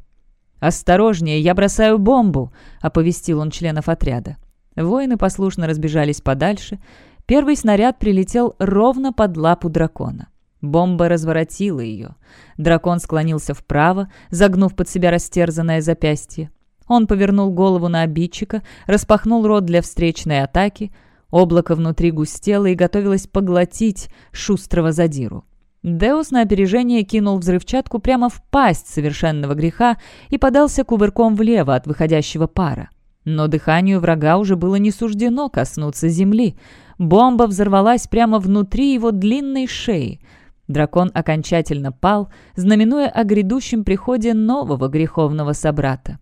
Speaker 1: «Осторожнее, я бросаю бомбу!» — оповестил он членов отряда. Воины послушно разбежались подальше. Первый снаряд прилетел ровно под лапу дракона. Бомба разворотила ее. Дракон склонился вправо, загнув под себя растерзанное запястье. Он повернул голову на обидчика, распахнул рот для встречной атаки. Облако внутри густело и готовилось поглотить шустрого задиру. Деус на опережение кинул взрывчатку прямо в пасть совершенного греха и подался кувырком влево от выходящего пара. Но дыханию врага уже было не суждено коснуться земли. Бомба взорвалась прямо внутри его длинной шеи. Дракон окончательно пал, знаменуя о грядущем приходе нового греховного собрата.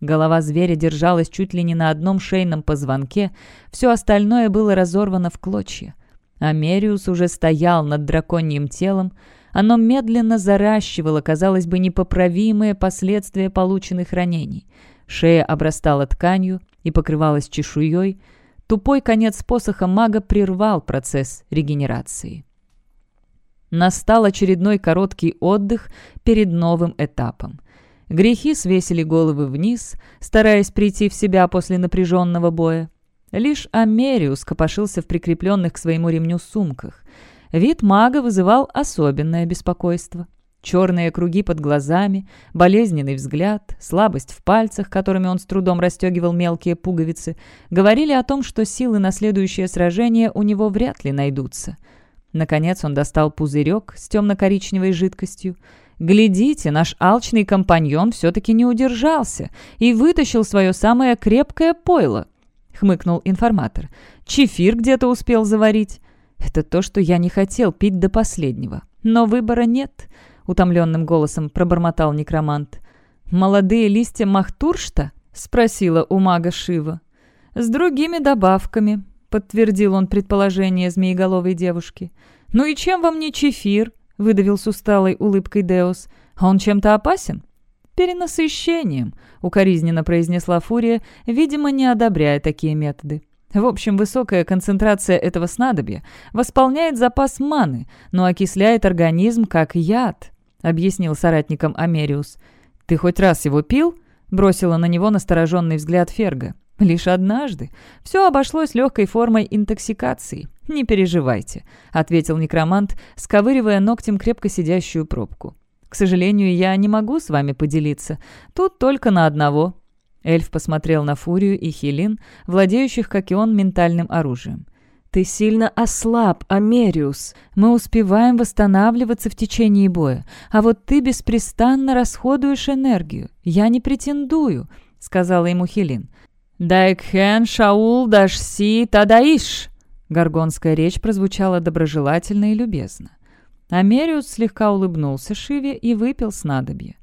Speaker 1: Голова зверя держалась чуть ли не на одном шейном позвонке, все остальное было разорвано в клочья. Америус уже стоял над драконьим телом, оно медленно заращивало, казалось бы, непоправимые последствия полученных ранений — Шея обрастала тканью и покрывалась чешуей. Тупой конец посоха мага прервал процесс регенерации. Настал очередной короткий отдых перед новым этапом. Грехи свесили головы вниз, стараясь прийти в себя после напряженного боя. Лишь Америус копошился в прикрепленных к своему ремню сумках. Вид мага вызывал особенное беспокойство. Черные круги под глазами, болезненный взгляд, слабость в пальцах, которыми он с трудом расстегивал мелкие пуговицы, говорили о том, что силы на следующее сражение у него вряд ли найдутся. Наконец он достал пузырек с темно-коричневой жидкостью. Глядите, наш алчный компаньон все-таки не удержался и вытащил свое самое крепкое пойло», — хмыкнул информатор. «Чефир где-то успел заварить». «Это то, что я не хотел пить до последнего. Но выбора нет», — утомленным голосом пробормотал некромант. «Молодые листья махтуршта?» — спросила у мага Шива. «С другими добавками», — подтвердил он предположение змееголовой девушки. «Ну и чем вам не чефир?» — выдавил с усталой улыбкой Деус. «А он чем-то опасен?» «Перенасыщением», — укоризненно произнесла Фурия, видимо, не одобряя такие методы. В общем, высокая концентрация этого снадобья восполняет запас маны, но окисляет организм как яд, — объяснил соратникам Америус. «Ты хоть раз его пил?» — бросила на него настороженный взгляд Ферга. «Лишь однажды. Все обошлось легкой формой интоксикации. Не переживайте», — ответил некромант, сковыривая ногтем крепко сидящую пробку. «К сожалению, я не могу с вами поделиться. Тут только на одного». Эльф посмотрел на Фурию и Хелин, владеющих, как и он, ментальным оружием. «Ты сильно ослаб, Америус. Мы успеваем восстанавливаться в течение боя, а вот ты беспрестанно расходуешь энергию. Я не претендую», — сказала ему Хелин. «Дайкхен Шаул Дашси Тадаиш!» Горгонская речь прозвучала доброжелательно и любезно. Америус слегка улыбнулся Шиве и выпил снадобье.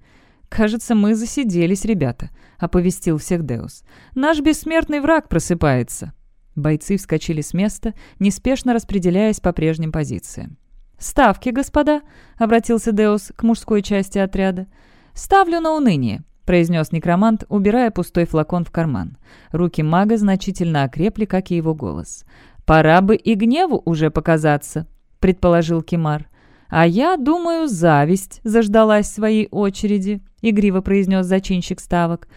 Speaker 1: «Кажется, мы засиделись, ребята», — оповестил всех Деус. «Наш бессмертный враг просыпается». Бойцы вскочили с места, неспешно распределяясь по прежним позициям. «Ставки, господа!» — обратился Деус к мужской части отряда. «Ставлю на уныние. — произнес некромант, убирая пустой флакон в карман. Руки мага значительно окрепли, как и его голос. «Пора бы и гневу уже показаться», — предположил Кимар. «А я думаю, зависть заждалась своей очереди», — игриво произнес зачинщик ставок.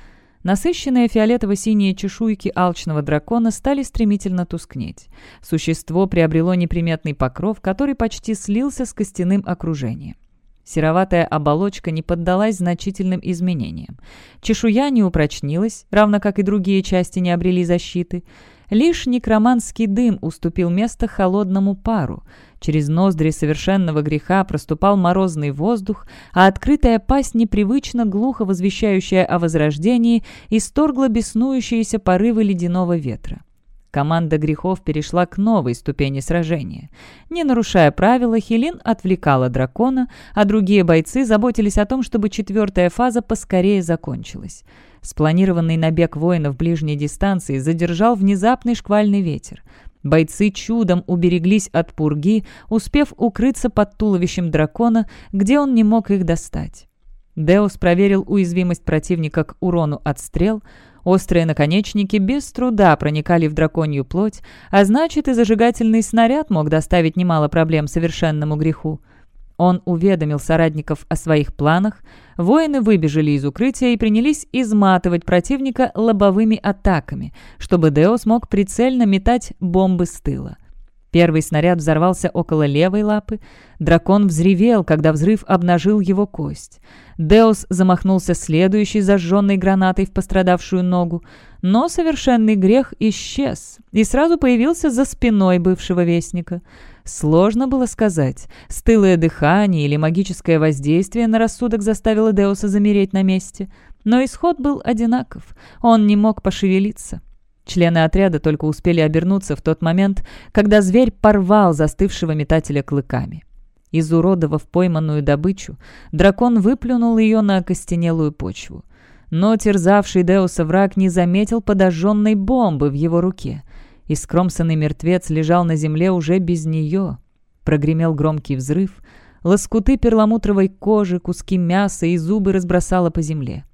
Speaker 1: Насыщенные фиолетово-синие чешуйки алчного дракона стали стремительно тускнеть. Существо приобрело неприметный покров, который почти слился с костяным окружением. Сероватая оболочка не поддалась значительным изменениям. Чешуя не упрочнилась, равно как и другие части не обрели защиты. Лишь некроманский дым уступил место холодному пару. Через ноздри совершенного греха проступал морозный воздух, а открытая пасть, непривычно глухо возвещающая о возрождении, исторгла беснующиеся порывы ледяного ветра. Команда грехов перешла к новой ступени сражения. Не нарушая правила, Хелин отвлекала дракона, а другие бойцы заботились о том, чтобы четвертая фаза поскорее закончилась. Спланированный набег воинов ближней дистанции задержал внезапный шквальный ветер. Бойцы чудом убереглись от пурги, успев укрыться под туловищем дракона, где он не мог их достать. Деус проверил уязвимость противника к урону от стрел – Острые наконечники без труда проникали в драконью плоть, а значит и зажигательный снаряд мог доставить немало проблем совершенному греху. Он уведомил соратников о своих планах, воины выбежали из укрытия и принялись изматывать противника лобовыми атаками, чтобы Део смог прицельно метать бомбы с тыла. Первый снаряд взорвался около левой лапы. Дракон взревел, когда взрыв обнажил его кость. Деус замахнулся следующей зажженной гранатой в пострадавшую ногу, но совершенный грех исчез и сразу появился за спиной бывшего вестника. Сложно было сказать, стылое дыхание или магическое воздействие на рассудок заставило Деуса замереть на месте, но исход был одинаков, он не мог пошевелиться. Члены отряда только успели обернуться в тот момент, когда зверь порвал застывшего метателя клыками. Изуродовав пойманную добычу, дракон выплюнул ее на окостенелую почву. Но терзавший Деуса враг не заметил подожженной бомбы в его руке. Искромсанный мертвец лежал на земле уже без нее. Прогремел громкий взрыв. Лоскуты перламутровой кожи, куски мяса и зубы разбросало по земле.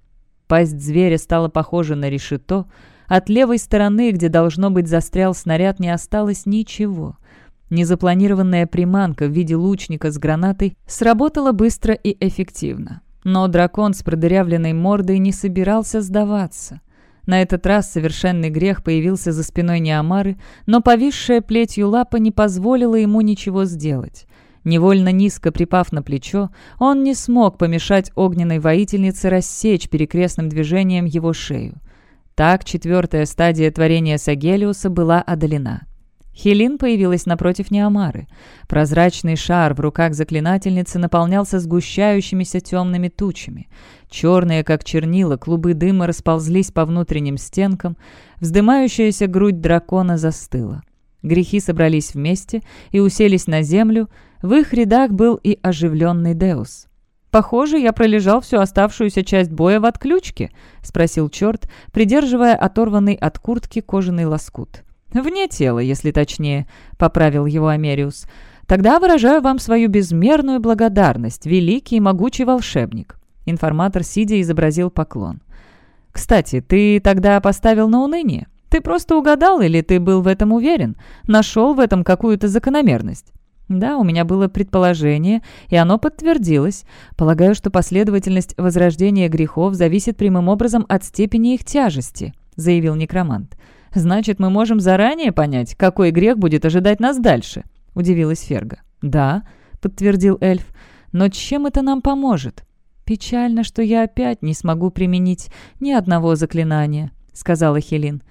Speaker 1: Пасть зверя стала похожа на решето, от левой стороны, где должно быть застрял снаряд, не осталось ничего. Незапланированная приманка в виде лучника с гранатой сработала быстро и эффективно. Но дракон с продырявленной мордой не собирался сдаваться. На этот раз совершенный грех появился за спиной Неомары, но повисшая плетью лапа не позволила ему ничего сделать. Невольно низко припав на плечо, он не смог помешать огненной воительнице рассечь перекрестным движением его шею. Так четвертая стадия творения Сагелиуса была одолена. Хелин появилась напротив Неомары. Прозрачный шар в руках заклинательницы наполнялся сгущающимися темными тучами. Черные, как чернила, клубы дыма расползлись по внутренним стенкам. Вздымающаяся грудь дракона застыла. Грехи собрались вместе и уселись на землю. В их рядах был и оживленный Деус. «Похоже, я пролежал всю оставшуюся часть боя в отключке», — спросил черт, придерживая оторванный от куртки кожаный лоскут. «Вне тела, если точнее», — поправил его Америус. «Тогда выражаю вам свою безмерную благодарность, великий и могучий волшебник». Информатор, сидя, изобразил поклон. «Кстати, ты тогда поставил на уныние? Ты просто угадал или ты был в этом уверен? Нашел в этом какую-то закономерность?» «Да, у меня было предположение, и оно подтвердилось. Полагаю, что последовательность возрождения грехов зависит прямым образом от степени их тяжести», — заявил некромант. «Значит, мы можем заранее понять, какой грех будет ожидать нас дальше», — удивилась Ферга. «Да», — подтвердил эльф, — «но чем это нам поможет?» «Печально, что я опять не смогу применить ни одного заклинания», — сказала Хелин.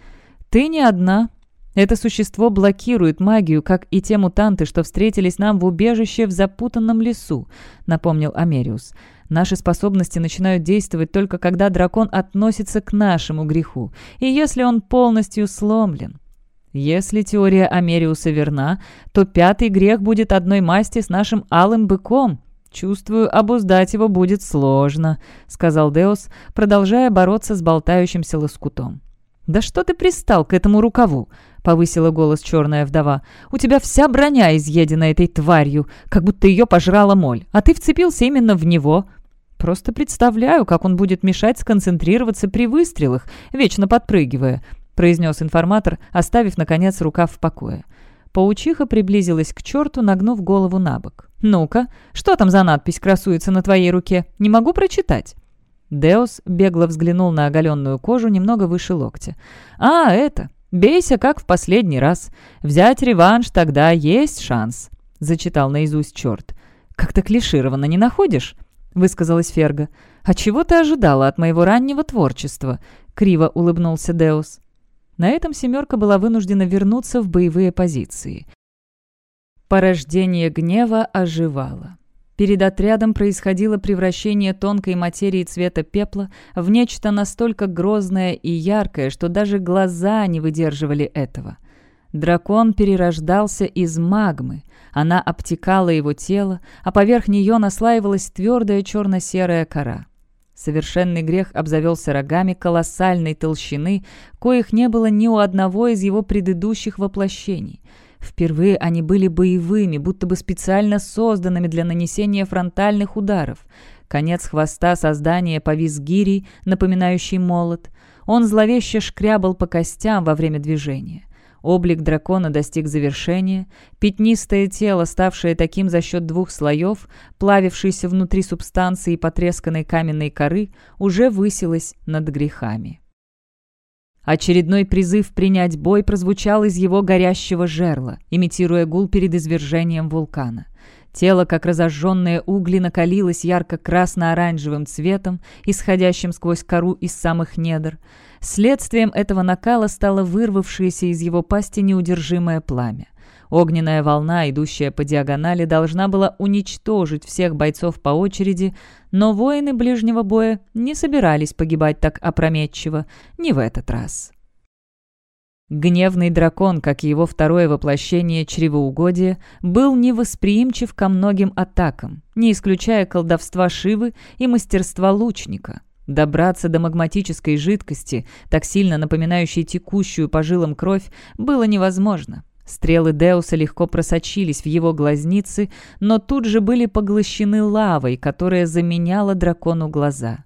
Speaker 1: «Ты не одна. Это существо блокирует магию, как и те мутанты, что встретились нам в убежище в запутанном лесу», — напомнил Америус. Наши способности начинают действовать только когда дракон относится к нашему греху, и если он полностью сломлен. Если теория Америуса верна, то пятый грех будет одной масти с нашим алым быком. Чувствую, обуздать его будет сложно», — сказал Деус, продолжая бороться с болтающимся лоскутом. «Да что ты пристал к этому рукаву?» — повысила голос черная вдова. «У тебя вся броня изъедена этой тварью, как будто ее пожрала моль, а ты вцепился именно в него. Просто представляю, как он будет мешать сконцентрироваться при выстрелах, вечно подпрыгивая», — произнес информатор, оставив, наконец, рукав в покое. Паучиха приблизилась к черту, нагнув голову на бок. «Ну-ка, что там за надпись красуется на твоей руке? Не могу прочитать». Деус бегло взглянул на оголенную кожу немного выше локтя. «А, это! Бейся, как в последний раз. Взять реванш тогда есть шанс», — зачитал наизусть черт. «Как-то клишированно не находишь?» — высказалась Ферга. «А чего ты ожидала от моего раннего творчества?» — криво улыбнулся Деус. На этом «семерка» была вынуждена вернуться в боевые позиции. Порождение гнева оживало. Перед отрядом происходило превращение тонкой материи цвета пепла в нечто настолько грозное и яркое, что даже глаза не выдерживали этого. Дракон перерождался из магмы, она обтекала его тело, а поверх нее наслаивалась твердая черно-серая кора. Совершенный грех обзавелся рогами колоссальной толщины, коих не было ни у одного из его предыдущих воплощений. Впервые они были боевыми, будто бы специально созданными для нанесения фронтальных ударов. Конец хвоста создания повис гирей, напоминающий молот. Он зловеще шкрябал по костям во время движения. Облик дракона достиг завершения. Пятнистое тело, ставшее таким за счет двух слоев, плавившееся внутри субстанции потресканной каменной коры, уже высилось над грехами. Очередной призыв принять бой прозвучал из его горящего жерла, имитируя гул перед извержением вулкана. Тело, как разожженные угли, накалилось ярко-красно-оранжевым цветом, исходящим сквозь кору из самых недр. Следствием этого накала стало вырвавшееся из его пасти неудержимое пламя. Огненная волна, идущая по диагонали, должна была уничтожить всех бойцов по очереди, но воины ближнего боя не собирались погибать так опрометчиво, не в этот раз. Гневный дракон, как и его второе воплощение чревоугодия, был невосприимчив ко многим атакам, не исключая колдовства Шивы и мастерства лучника. Добраться до магматической жидкости, так сильно напоминающей текущую по жилам кровь, было невозможно. Стрелы Деуса легко просочились в его глазницы, но тут же были поглощены лавой, которая заменяла дракону глаза.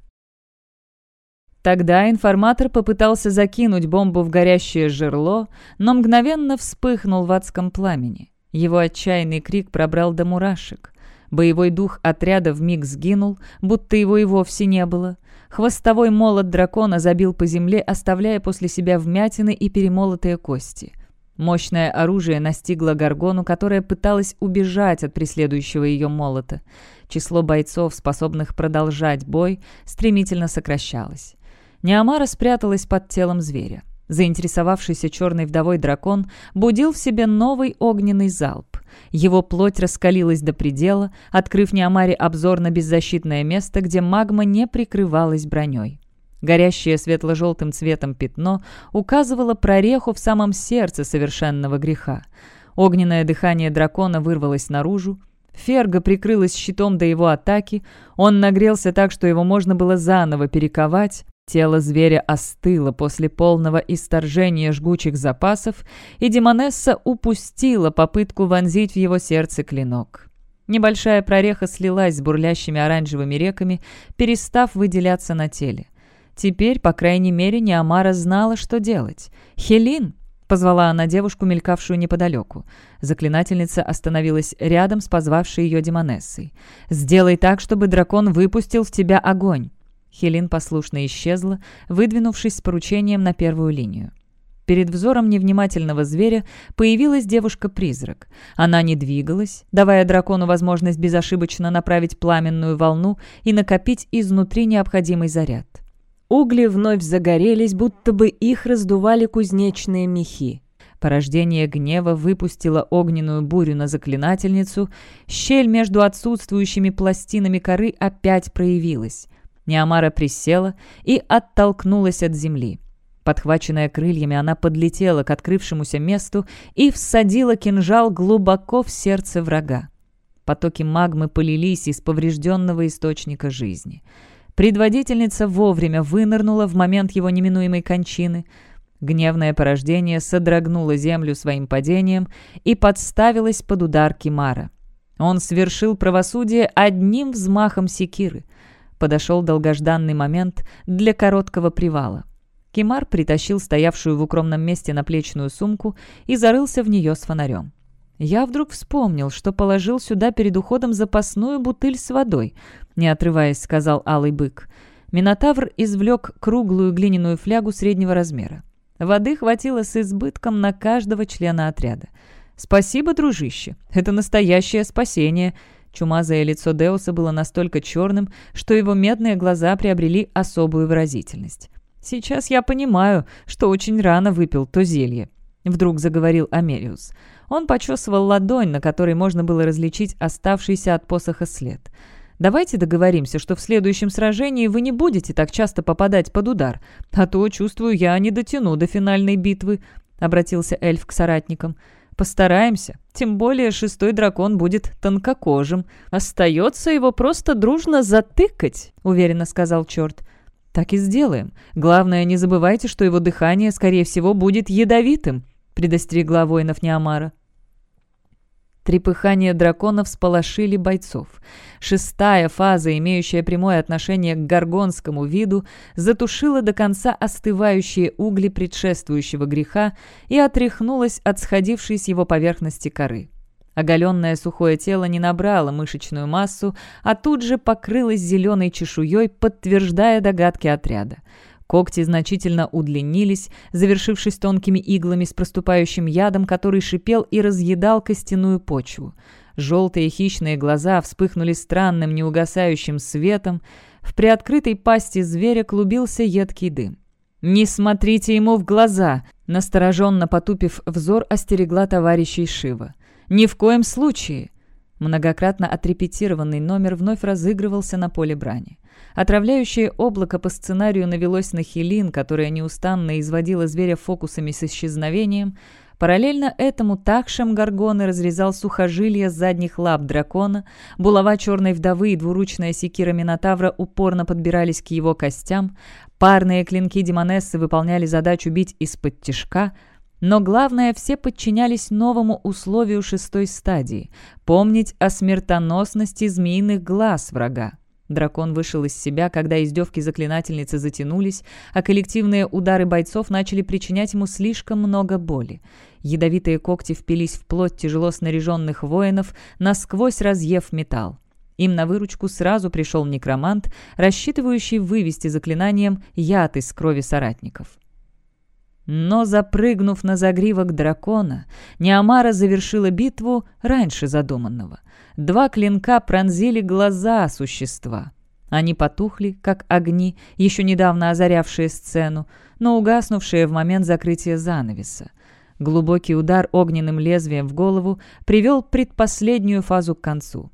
Speaker 1: Тогда информатор попытался закинуть бомбу в горящее жерло, но мгновенно вспыхнул в адском пламени. Его отчаянный крик пробрал до мурашек. Боевой дух отряда вмиг сгинул, будто его и вовсе не было. Хвостовой молот дракона забил по земле, оставляя после себя вмятины и перемолотые кости. Мощное оружие настигло Гаргону, которая пыталась убежать от преследующего ее молота. Число бойцов, способных продолжать бой, стремительно сокращалось. Неамара спряталась под телом зверя. Заинтересовавшийся черной вдовой дракон будил в себе новый огненный залп. Его плоть раскалилась до предела, открыв Неомаре обзор на беззащитное место, где магма не прикрывалась броней. Горящее светло-желтым цветом пятно указывало прореху в самом сердце совершенного греха. Огненное дыхание дракона вырвалось наружу. Ферга прикрылась щитом до его атаки. Он нагрелся так, что его можно было заново перековать. Тело зверя остыло после полного исторжения жгучих запасов, и Демонесса упустила попытку вонзить в его сердце клинок. Небольшая прореха слилась с бурлящими оранжевыми реками, перестав выделяться на теле. Теперь, по крайней мере, Неамара знала, что делать. «Хелин!» — позвала она девушку, мелькавшую неподалеку. Заклинательница остановилась рядом с позвавшей ее демонессой. «Сделай так, чтобы дракон выпустил в тебя огонь!» Хелин послушно исчезла, выдвинувшись с поручением на первую линию. Перед взором невнимательного зверя появилась девушка-призрак. Она не двигалась, давая дракону возможность безошибочно направить пламенную волну и накопить изнутри необходимый заряд. Угли вновь загорелись, будто бы их раздували кузнечные мехи. Порождение гнева выпустило огненную бурю на заклинательницу, щель между отсутствующими пластинами коры опять проявилась. Неамара присела и оттолкнулась от земли. Подхваченная крыльями, она подлетела к открывшемуся месту и всадила кинжал глубоко в сердце врага. Потоки магмы полились из поврежденного источника жизни — Предводительница вовремя вынырнула в момент его неминуемой кончины. Гневное порождение содрогнуло землю своим падением и подставилось под удар Кимара. Он свершил правосудие одним взмахом секиры. Подошел долгожданный момент для короткого привала. Кимар притащил стоявшую в укромном месте наплечную сумку и зарылся в нее с фонарем. Я вдруг вспомнил, что положил сюда перед уходом запасную бутыль с водой — не отрываясь, сказал Алый Бык. Минотавр извлек круглую глиняную флягу среднего размера. Воды хватило с избытком на каждого члена отряда. «Спасибо, дружище, это настоящее спасение!» Чумазое лицо Деуса было настолько черным, что его медные глаза приобрели особую выразительность. «Сейчас я понимаю, что очень рано выпил то зелье», — вдруг заговорил Америус. Он почесывал ладонь, на которой можно было различить оставшийся от посоха след — Давайте договоримся, что в следующем сражении вы не будете так часто попадать под удар, а то, чувствую, я не дотяну до финальной битвы», — обратился эльф к соратникам. «Постараемся. Тем более шестой дракон будет тонкокожим. Остается его просто дружно затыкать», — уверенно сказал черт. «Так и сделаем. Главное, не забывайте, что его дыхание, скорее всего, будет ядовитым», — предостерегла воинов Неамара. Трепыхание драконов сполошили бойцов. Шестая фаза, имеющая прямое отношение к горгонскому виду, затушила до конца остывающие угли предшествующего греха и отряхнулась от сходившей с его поверхности коры. Оголенное сухое тело не набрало мышечную массу, а тут же покрылось зеленой чешуей, подтверждая догадки отряда. Когти значительно удлинились, завершившись тонкими иглами с проступающим ядом, который шипел и разъедал костяную почву. Желтые хищные глаза вспыхнули странным неугасающим светом. В приоткрытой пасти зверя клубился едкий дым. «Не смотрите ему в глаза!» Настороженно потупив взор, остерегла товарищей Шива. «Ни в коем случае!» Многократно отрепетированный номер вновь разыгрывался на поле брани. Отравляющее облако по сценарию навелось на Хелин, которая неустанно изводила зверя фокусами с исчезновением. Параллельно этому такшем Гаргоны разрезал сухожилия задних лап дракона, булава черной вдовы и двуручная секира Минотавра упорно подбирались к его костям, парные клинки Демонессы выполняли задачу бить из-под тишка, но главное, все подчинялись новому условию шестой стадии – помнить о смертоносности змеиных глаз врага. Дракон вышел из себя, когда издевки заклинательницы затянулись, а коллективные удары бойцов начали причинять ему слишком много боли. Ядовитые когти впились в плоть тяжело снаряженных воинов, насквозь разъев металл. Им на выручку сразу пришел некромант, рассчитывающий вывести заклинанием яд из крови соратников. Но, запрыгнув на загривок дракона, Неамара завершила битву раньше задуманного. Два клинка пронзили глаза существа. Они потухли, как огни, еще недавно озарявшие сцену, но угаснувшие в момент закрытия занавеса. Глубокий удар огненным лезвием в голову привел предпоследнюю фазу к концу.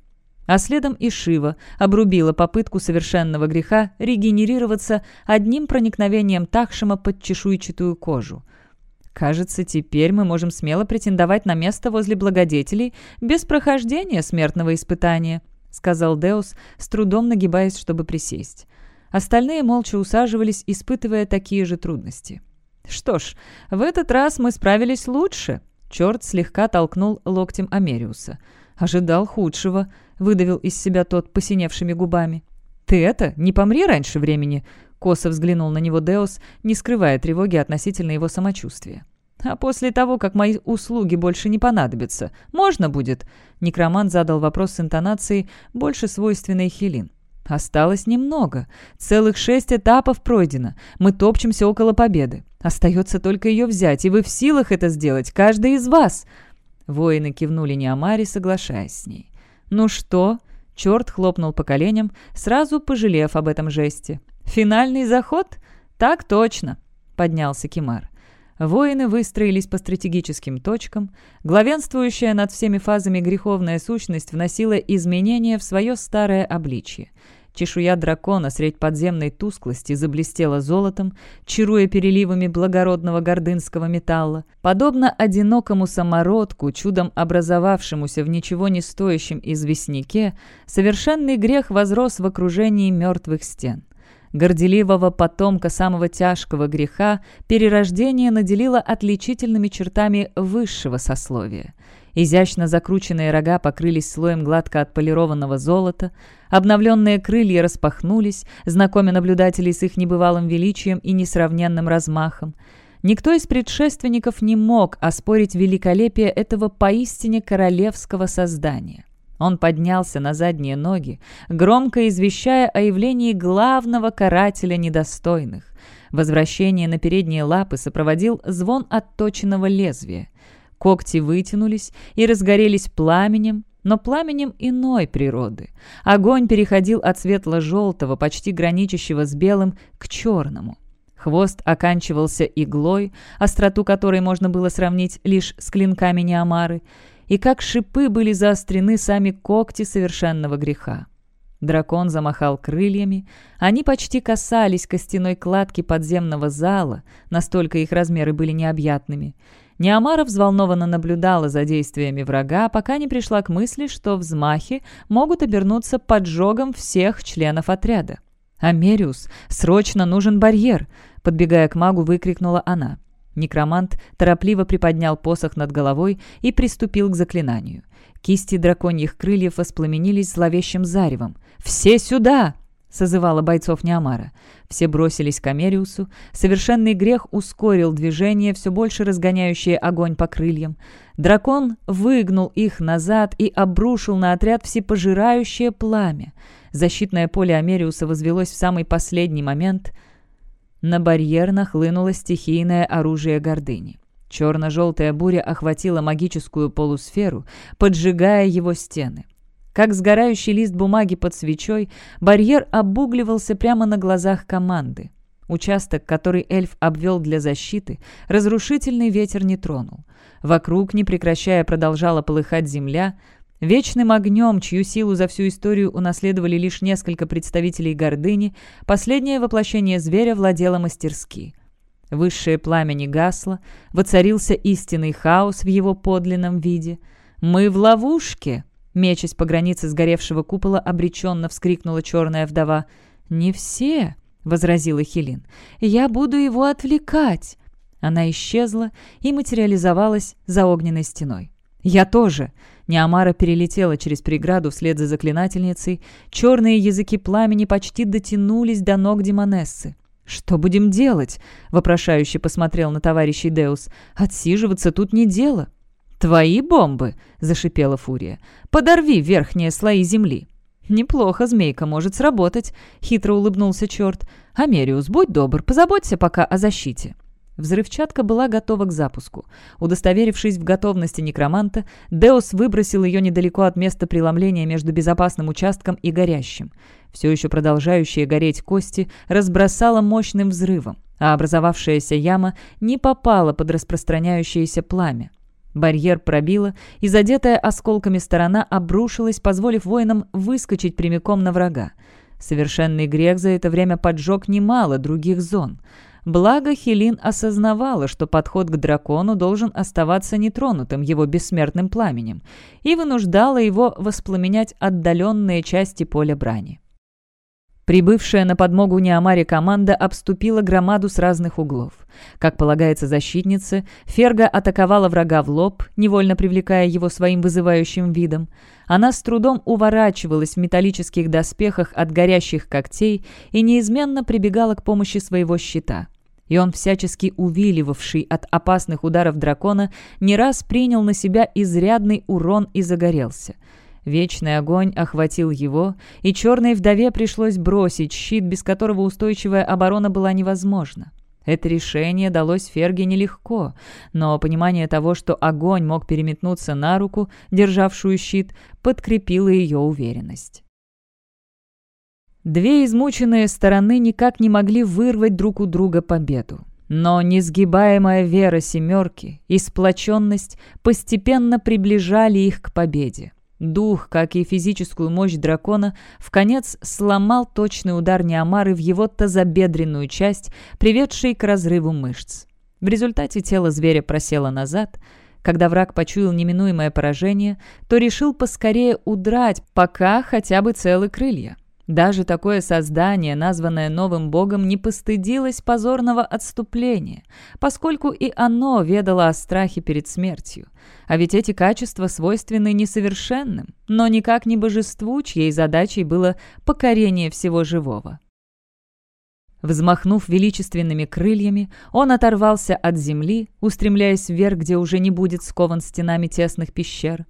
Speaker 1: А следом и Шива обрубила попытку совершенного греха регенерироваться одним проникновением Тахшима под чешуйчатую кожу. Кажется, теперь мы можем смело претендовать на место возле благодетелей без прохождения смертного испытания, сказал Деус, с трудом нагибаясь, чтобы присесть. Остальные молча усаживались, испытывая такие же трудности. «Что ж, в этот раз мы справились лучше», — черт слегка толкнул локтем Америуса. «Ожидал худшего», — выдавил из себя тот посиневшими губами. «Ты это, не помри раньше времени», — косо взглянул на него Деус, не скрывая тревоги относительно его самочувствия. «А после того, как мои услуги больше не понадобятся, можно будет?» Некромант задал вопрос с интонацией, больше свойственной Хелин. «Осталось немного. Целых шесть этапов пройдено. Мы топчемся около победы. Остается только ее взять, и вы в силах это сделать, каждый из вас!» Воины кивнули Неомаре, соглашаясь с ней. «Ну что?» — черт хлопнул по коленям, сразу пожалев об этом жесте. «Финальный заход? Так точно!» — поднялся Кимар. Воины выстроились по стратегическим точкам. Главенствующая над всеми фазами греховная сущность вносила изменения в свое старое обличье. Чешуя дракона средь подземной тусклости заблестела золотом, чаруя переливами благородного гордынского металла. Подобно одинокому самородку, чудом образовавшемуся в ничего не стоящем известняке, совершенный грех возрос в окружении мертвых стен. Горделивого потомка самого тяжкого греха перерождение наделило отличительными чертами высшего сословия. Изящно закрученные рога покрылись слоем гладко отполированного золота, обновленные крылья распахнулись, знакомя наблюдателей с их небывалым величием и несравненным размахом. Никто из предшественников не мог оспорить великолепие этого поистине королевского создания. Он поднялся на задние ноги, громко извещая о явлении главного карателя недостойных. Возвращение на передние лапы сопроводил звон отточенного лезвия. Когти вытянулись и разгорелись пламенем, но пламенем иной природы. Огонь переходил от светло-желтого, почти граничащего с белым, к черному. Хвост оканчивался иглой, остроту которой можно было сравнить лишь с клинками Неомары, и как шипы были заострены сами когти совершенного греха. Дракон замахал крыльями, они почти касались костяной кладки подземного зала, настолько их размеры были необъятными. Неомара взволнованно наблюдала за действиями врага, пока не пришла к мысли, что взмахи могут обернуться поджогом всех членов отряда. «Америус, срочно нужен барьер!» — подбегая к магу, выкрикнула она. Некромант торопливо приподнял посох над головой и приступил к заклинанию. Кисти драконьих крыльев воспламенились зловещим заревом. «Все сюда!» — созывала бойцов Неомара. Все бросились к Америусу. Совершенный грех ускорил движение, все больше разгоняющее огонь по крыльям. Дракон выгнул их назад и обрушил на отряд всепожирающее пламя. Защитное поле Америуса возвелось в самый последний момент — на барьер нахлынуло стихийное оружие гордыни. Черно-желтая буря охватила магическую полусферу, поджигая его стены. Как сгорающий лист бумаги под свечой, барьер обугливался прямо на глазах команды. Участок, который эльф обвел для защиты, разрушительный ветер не тронул. Вокруг, не прекращая, продолжала полыхать земля, Вечным огнем, чью силу за всю историю унаследовали лишь несколько представителей гордыни, последнее воплощение зверя владело мастерски. Высшее пламя не гасло, воцарился истинный хаос в его подлинном виде. «Мы в ловушке!» Мечась по границе сгоревшего купола, обреченно вскрикнула черная вдова. «Не все!» — возразила Хелин. «Я буду его отвлекать!» Она исчезла и материализовалась за огненной стеной. «Я тоже!» Неамара перелетела через преграду вслед за заклинательницей. Черные языки пламени почти дотянулись до ног Демонессы. «Что будем делать?» — вопрошающе посмотрел на товарищей Деус. «Отсиживаться тут не дело». «Твои бомбы!» — зашипела Фурия. «Подорви верхние слои земли». «Неплохо, змейка, может сработать», — хитро улыбнулся черт. «Америус, будь добр, позаботься пока о защите». Взрывчатка была готова к запуску. Удостоверившись в готовности некроманта, Деус выбросил ее недалеко от места преломления между безопасным участком и горящим. Все еще продолжающие гореть кости разбросало мощным взрывом, а образовавшаяся яма не попала под распространяющееся пламя. Барьер пробило, и задетая осколками сторона обрушилась, позволив воинам выскочить прямиком на врага. Совершенный грех за это время поджег немало других зон — Благо, Хелин осознавала, что подход к дракону должен оставаться нетронутым его бессмертным пламенем, и вынуждала его воспламенять отдаленные части поля брани. Прибывшая на подмогу Неомаре команда обступила громаду с разных углов. Как полагается защитнице, Ферга атаковала врага в лоб, невольно привлекая его своим вызывающим видом. Она с трудом уворачивалась в металлических доспехах от горящих когтей и неизменно прибегала к помощи своего щита и он, всячески увиливавший от опасных ударов дракона, не раз принял на себя изрядный урон и загорелся. Вечный огонь охватил его, и черной вдове пришлось бросить щит, без которого устойчивая оборона была невозможна. Это решение далось Ферге нелегко, но понимание того, что огонь мог переметнуться на руку, державшую щит, подкрепило ее уверенность. Две измученные стороны никак не могли вырвать друг у друга победу. Но несгибаемая вера семерки и сплоченность постепенно приближали их к победе. Дух, как и физическую мощь дракона, в конец сломал точный удар Неомары в его тазобедренную часть, приведший к разрыву мышц. В результате тело зверя просело назад. Когда враг почуял неминуемое поражение, то решил поскорее удрать, пока хотя бы целы крылья. Даже такое создание, названное новым богом, не постыдилось позорного отступления, поскольку и оно ведало о страхе перед смертью. А ведь эти качества свойственны несовершенным, но никак не божеству, чьей задачей было покорение всего живого. Взмахнув величественными крыльями, он оторвался от земли, устремляясь вверх, где уже не будет скован стенами тесных пещер.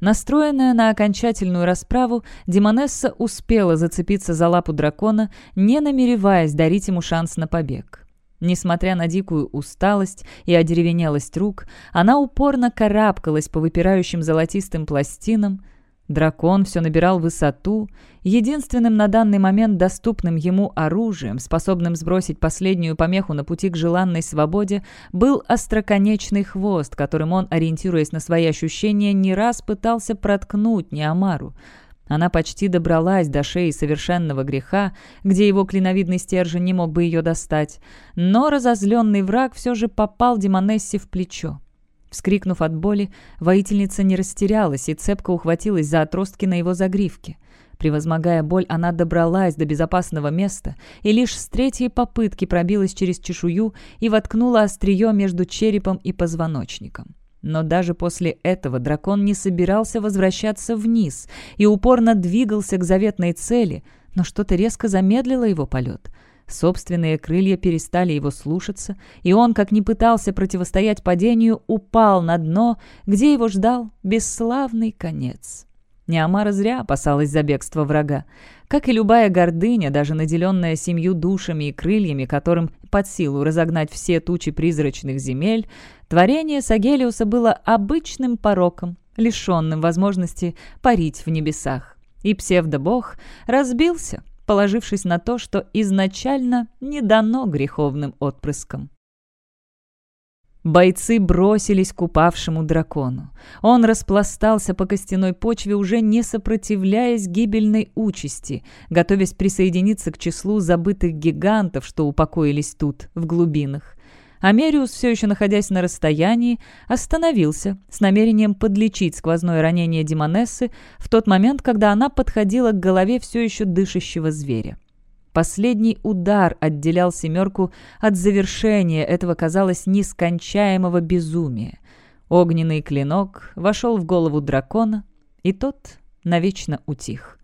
Speaker 1: Настроенная на окончательную расправу, Демонесса успела зацепиться за лапу дракона, не намереваясь дарить ему шанс на побег. Несмотря на дикую усталость и одеревенелость рук, она упорно карабкалась по выпирающим золотистым пластинам, Дракон все набирал высоту. Единственным на данный момент доступным ему оружием, способным сбросить последнюю помеху на пути к желанной свободе, был остроконечный хвост, которым он, ориентируясь на свои ощущения, не раз пытался проткнуть Неамару. Она почти добралась до шеи совершенного греха, где его клиновидный стержень не мог бы ее достать, но разозленный враг все же попал Демонессе в плечо. Вскрикнув от боли, воительница не растерялась и цепко ухватилась за отростки на его загривке. Превозмогая боль, она добралась до безопасного места и лишь с третьей попытки пробилась через чешую и воткнула острие между черепом и позвоночником. Но даже после этого дракон не собирался возвращаться вниз и упорно двигался к заветной цели, но что-то резко замедлило его полет — Собственные крылья перестали его слушаться, и он, как ни пытался противостоять падению, упал на дно, где его ждал бесславный конец. Неамара зря опасалась забегства врага. Как и любая гордыня, даже наделенная семью душами и крыльями, которым под силу разогнать все тучи призрачных земель, творение Сагелиуса было обычным пороком, лишенным возможности парить в небесах. И псевдобог разбился, положившись на то, что изначально не дано греховным отпрыскам. Бойцы бросились к упавшему дракону. Он распластался по костяной почве, уже не сопротивляясь гибельной участи, готовясь присоединиться к числу забытых гигантов, что упокоились тут, в глубинах. Америус, все еще находясь на расстоянии, остановился с намерением подлечить сквозное ранение Демонессы в тот момент, когда она подходила к голове все еще дышащего зверя. Последний удар отделял семерку от завершения этого, казалось, нескончаемого безумия. Огненный клинок вошел в голову дракона, и тот навечно утих.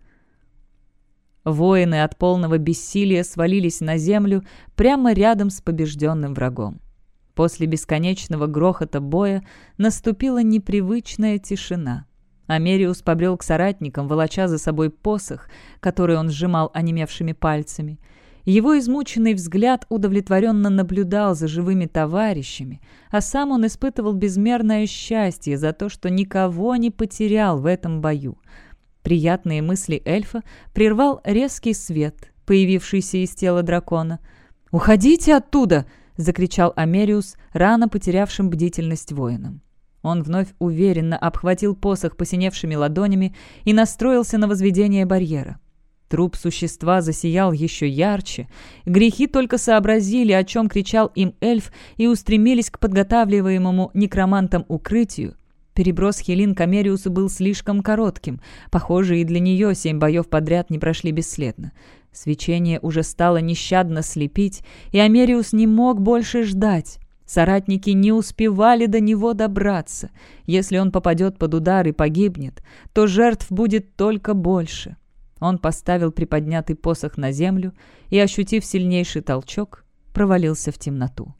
Speaker 1: Воины от полного бессилия свалились на землю прямо рядом с побежденным врагом. После бесконечного грохота боя наступила непривычная тишина. Америус побрел к соратникам, волоча за собой посох, который он сжимал онемевшими пальцами. Его измученный взгляд удовлетворенно наблюдал за живыми товарищами, а сам он испытывал безмерное счастье за то, что никого не потерял в этом бою. Приятные мысли эльфа прервал резкий свет, появившийся из тела дракона. «Уходите оттуда!» — закричал Америус, рано потерявшим бдительность воином. Он вновь уверенно обхватил посох посиневшими ладонями и настроился на возведение барьера. Труп существа засиял еще ярче. Грехи только сообразили, о чем кричал им эльф, и устремились к подготавливаемому некромантам укрытию. Переброс Хелин к Америусу был слишком коротким. Похоже, и для нее семь боев подряд не прошли бесследно. Свечение уже стало нещадно слепить, и Америус не мог больше ждать. Соратники не успевали до него добраться. Если он попадет под удар и погибнет, то жертв будет только больше. Он поставил приподнятый посох на землю и, ощутив сильнейший толчок, провалился в темноту.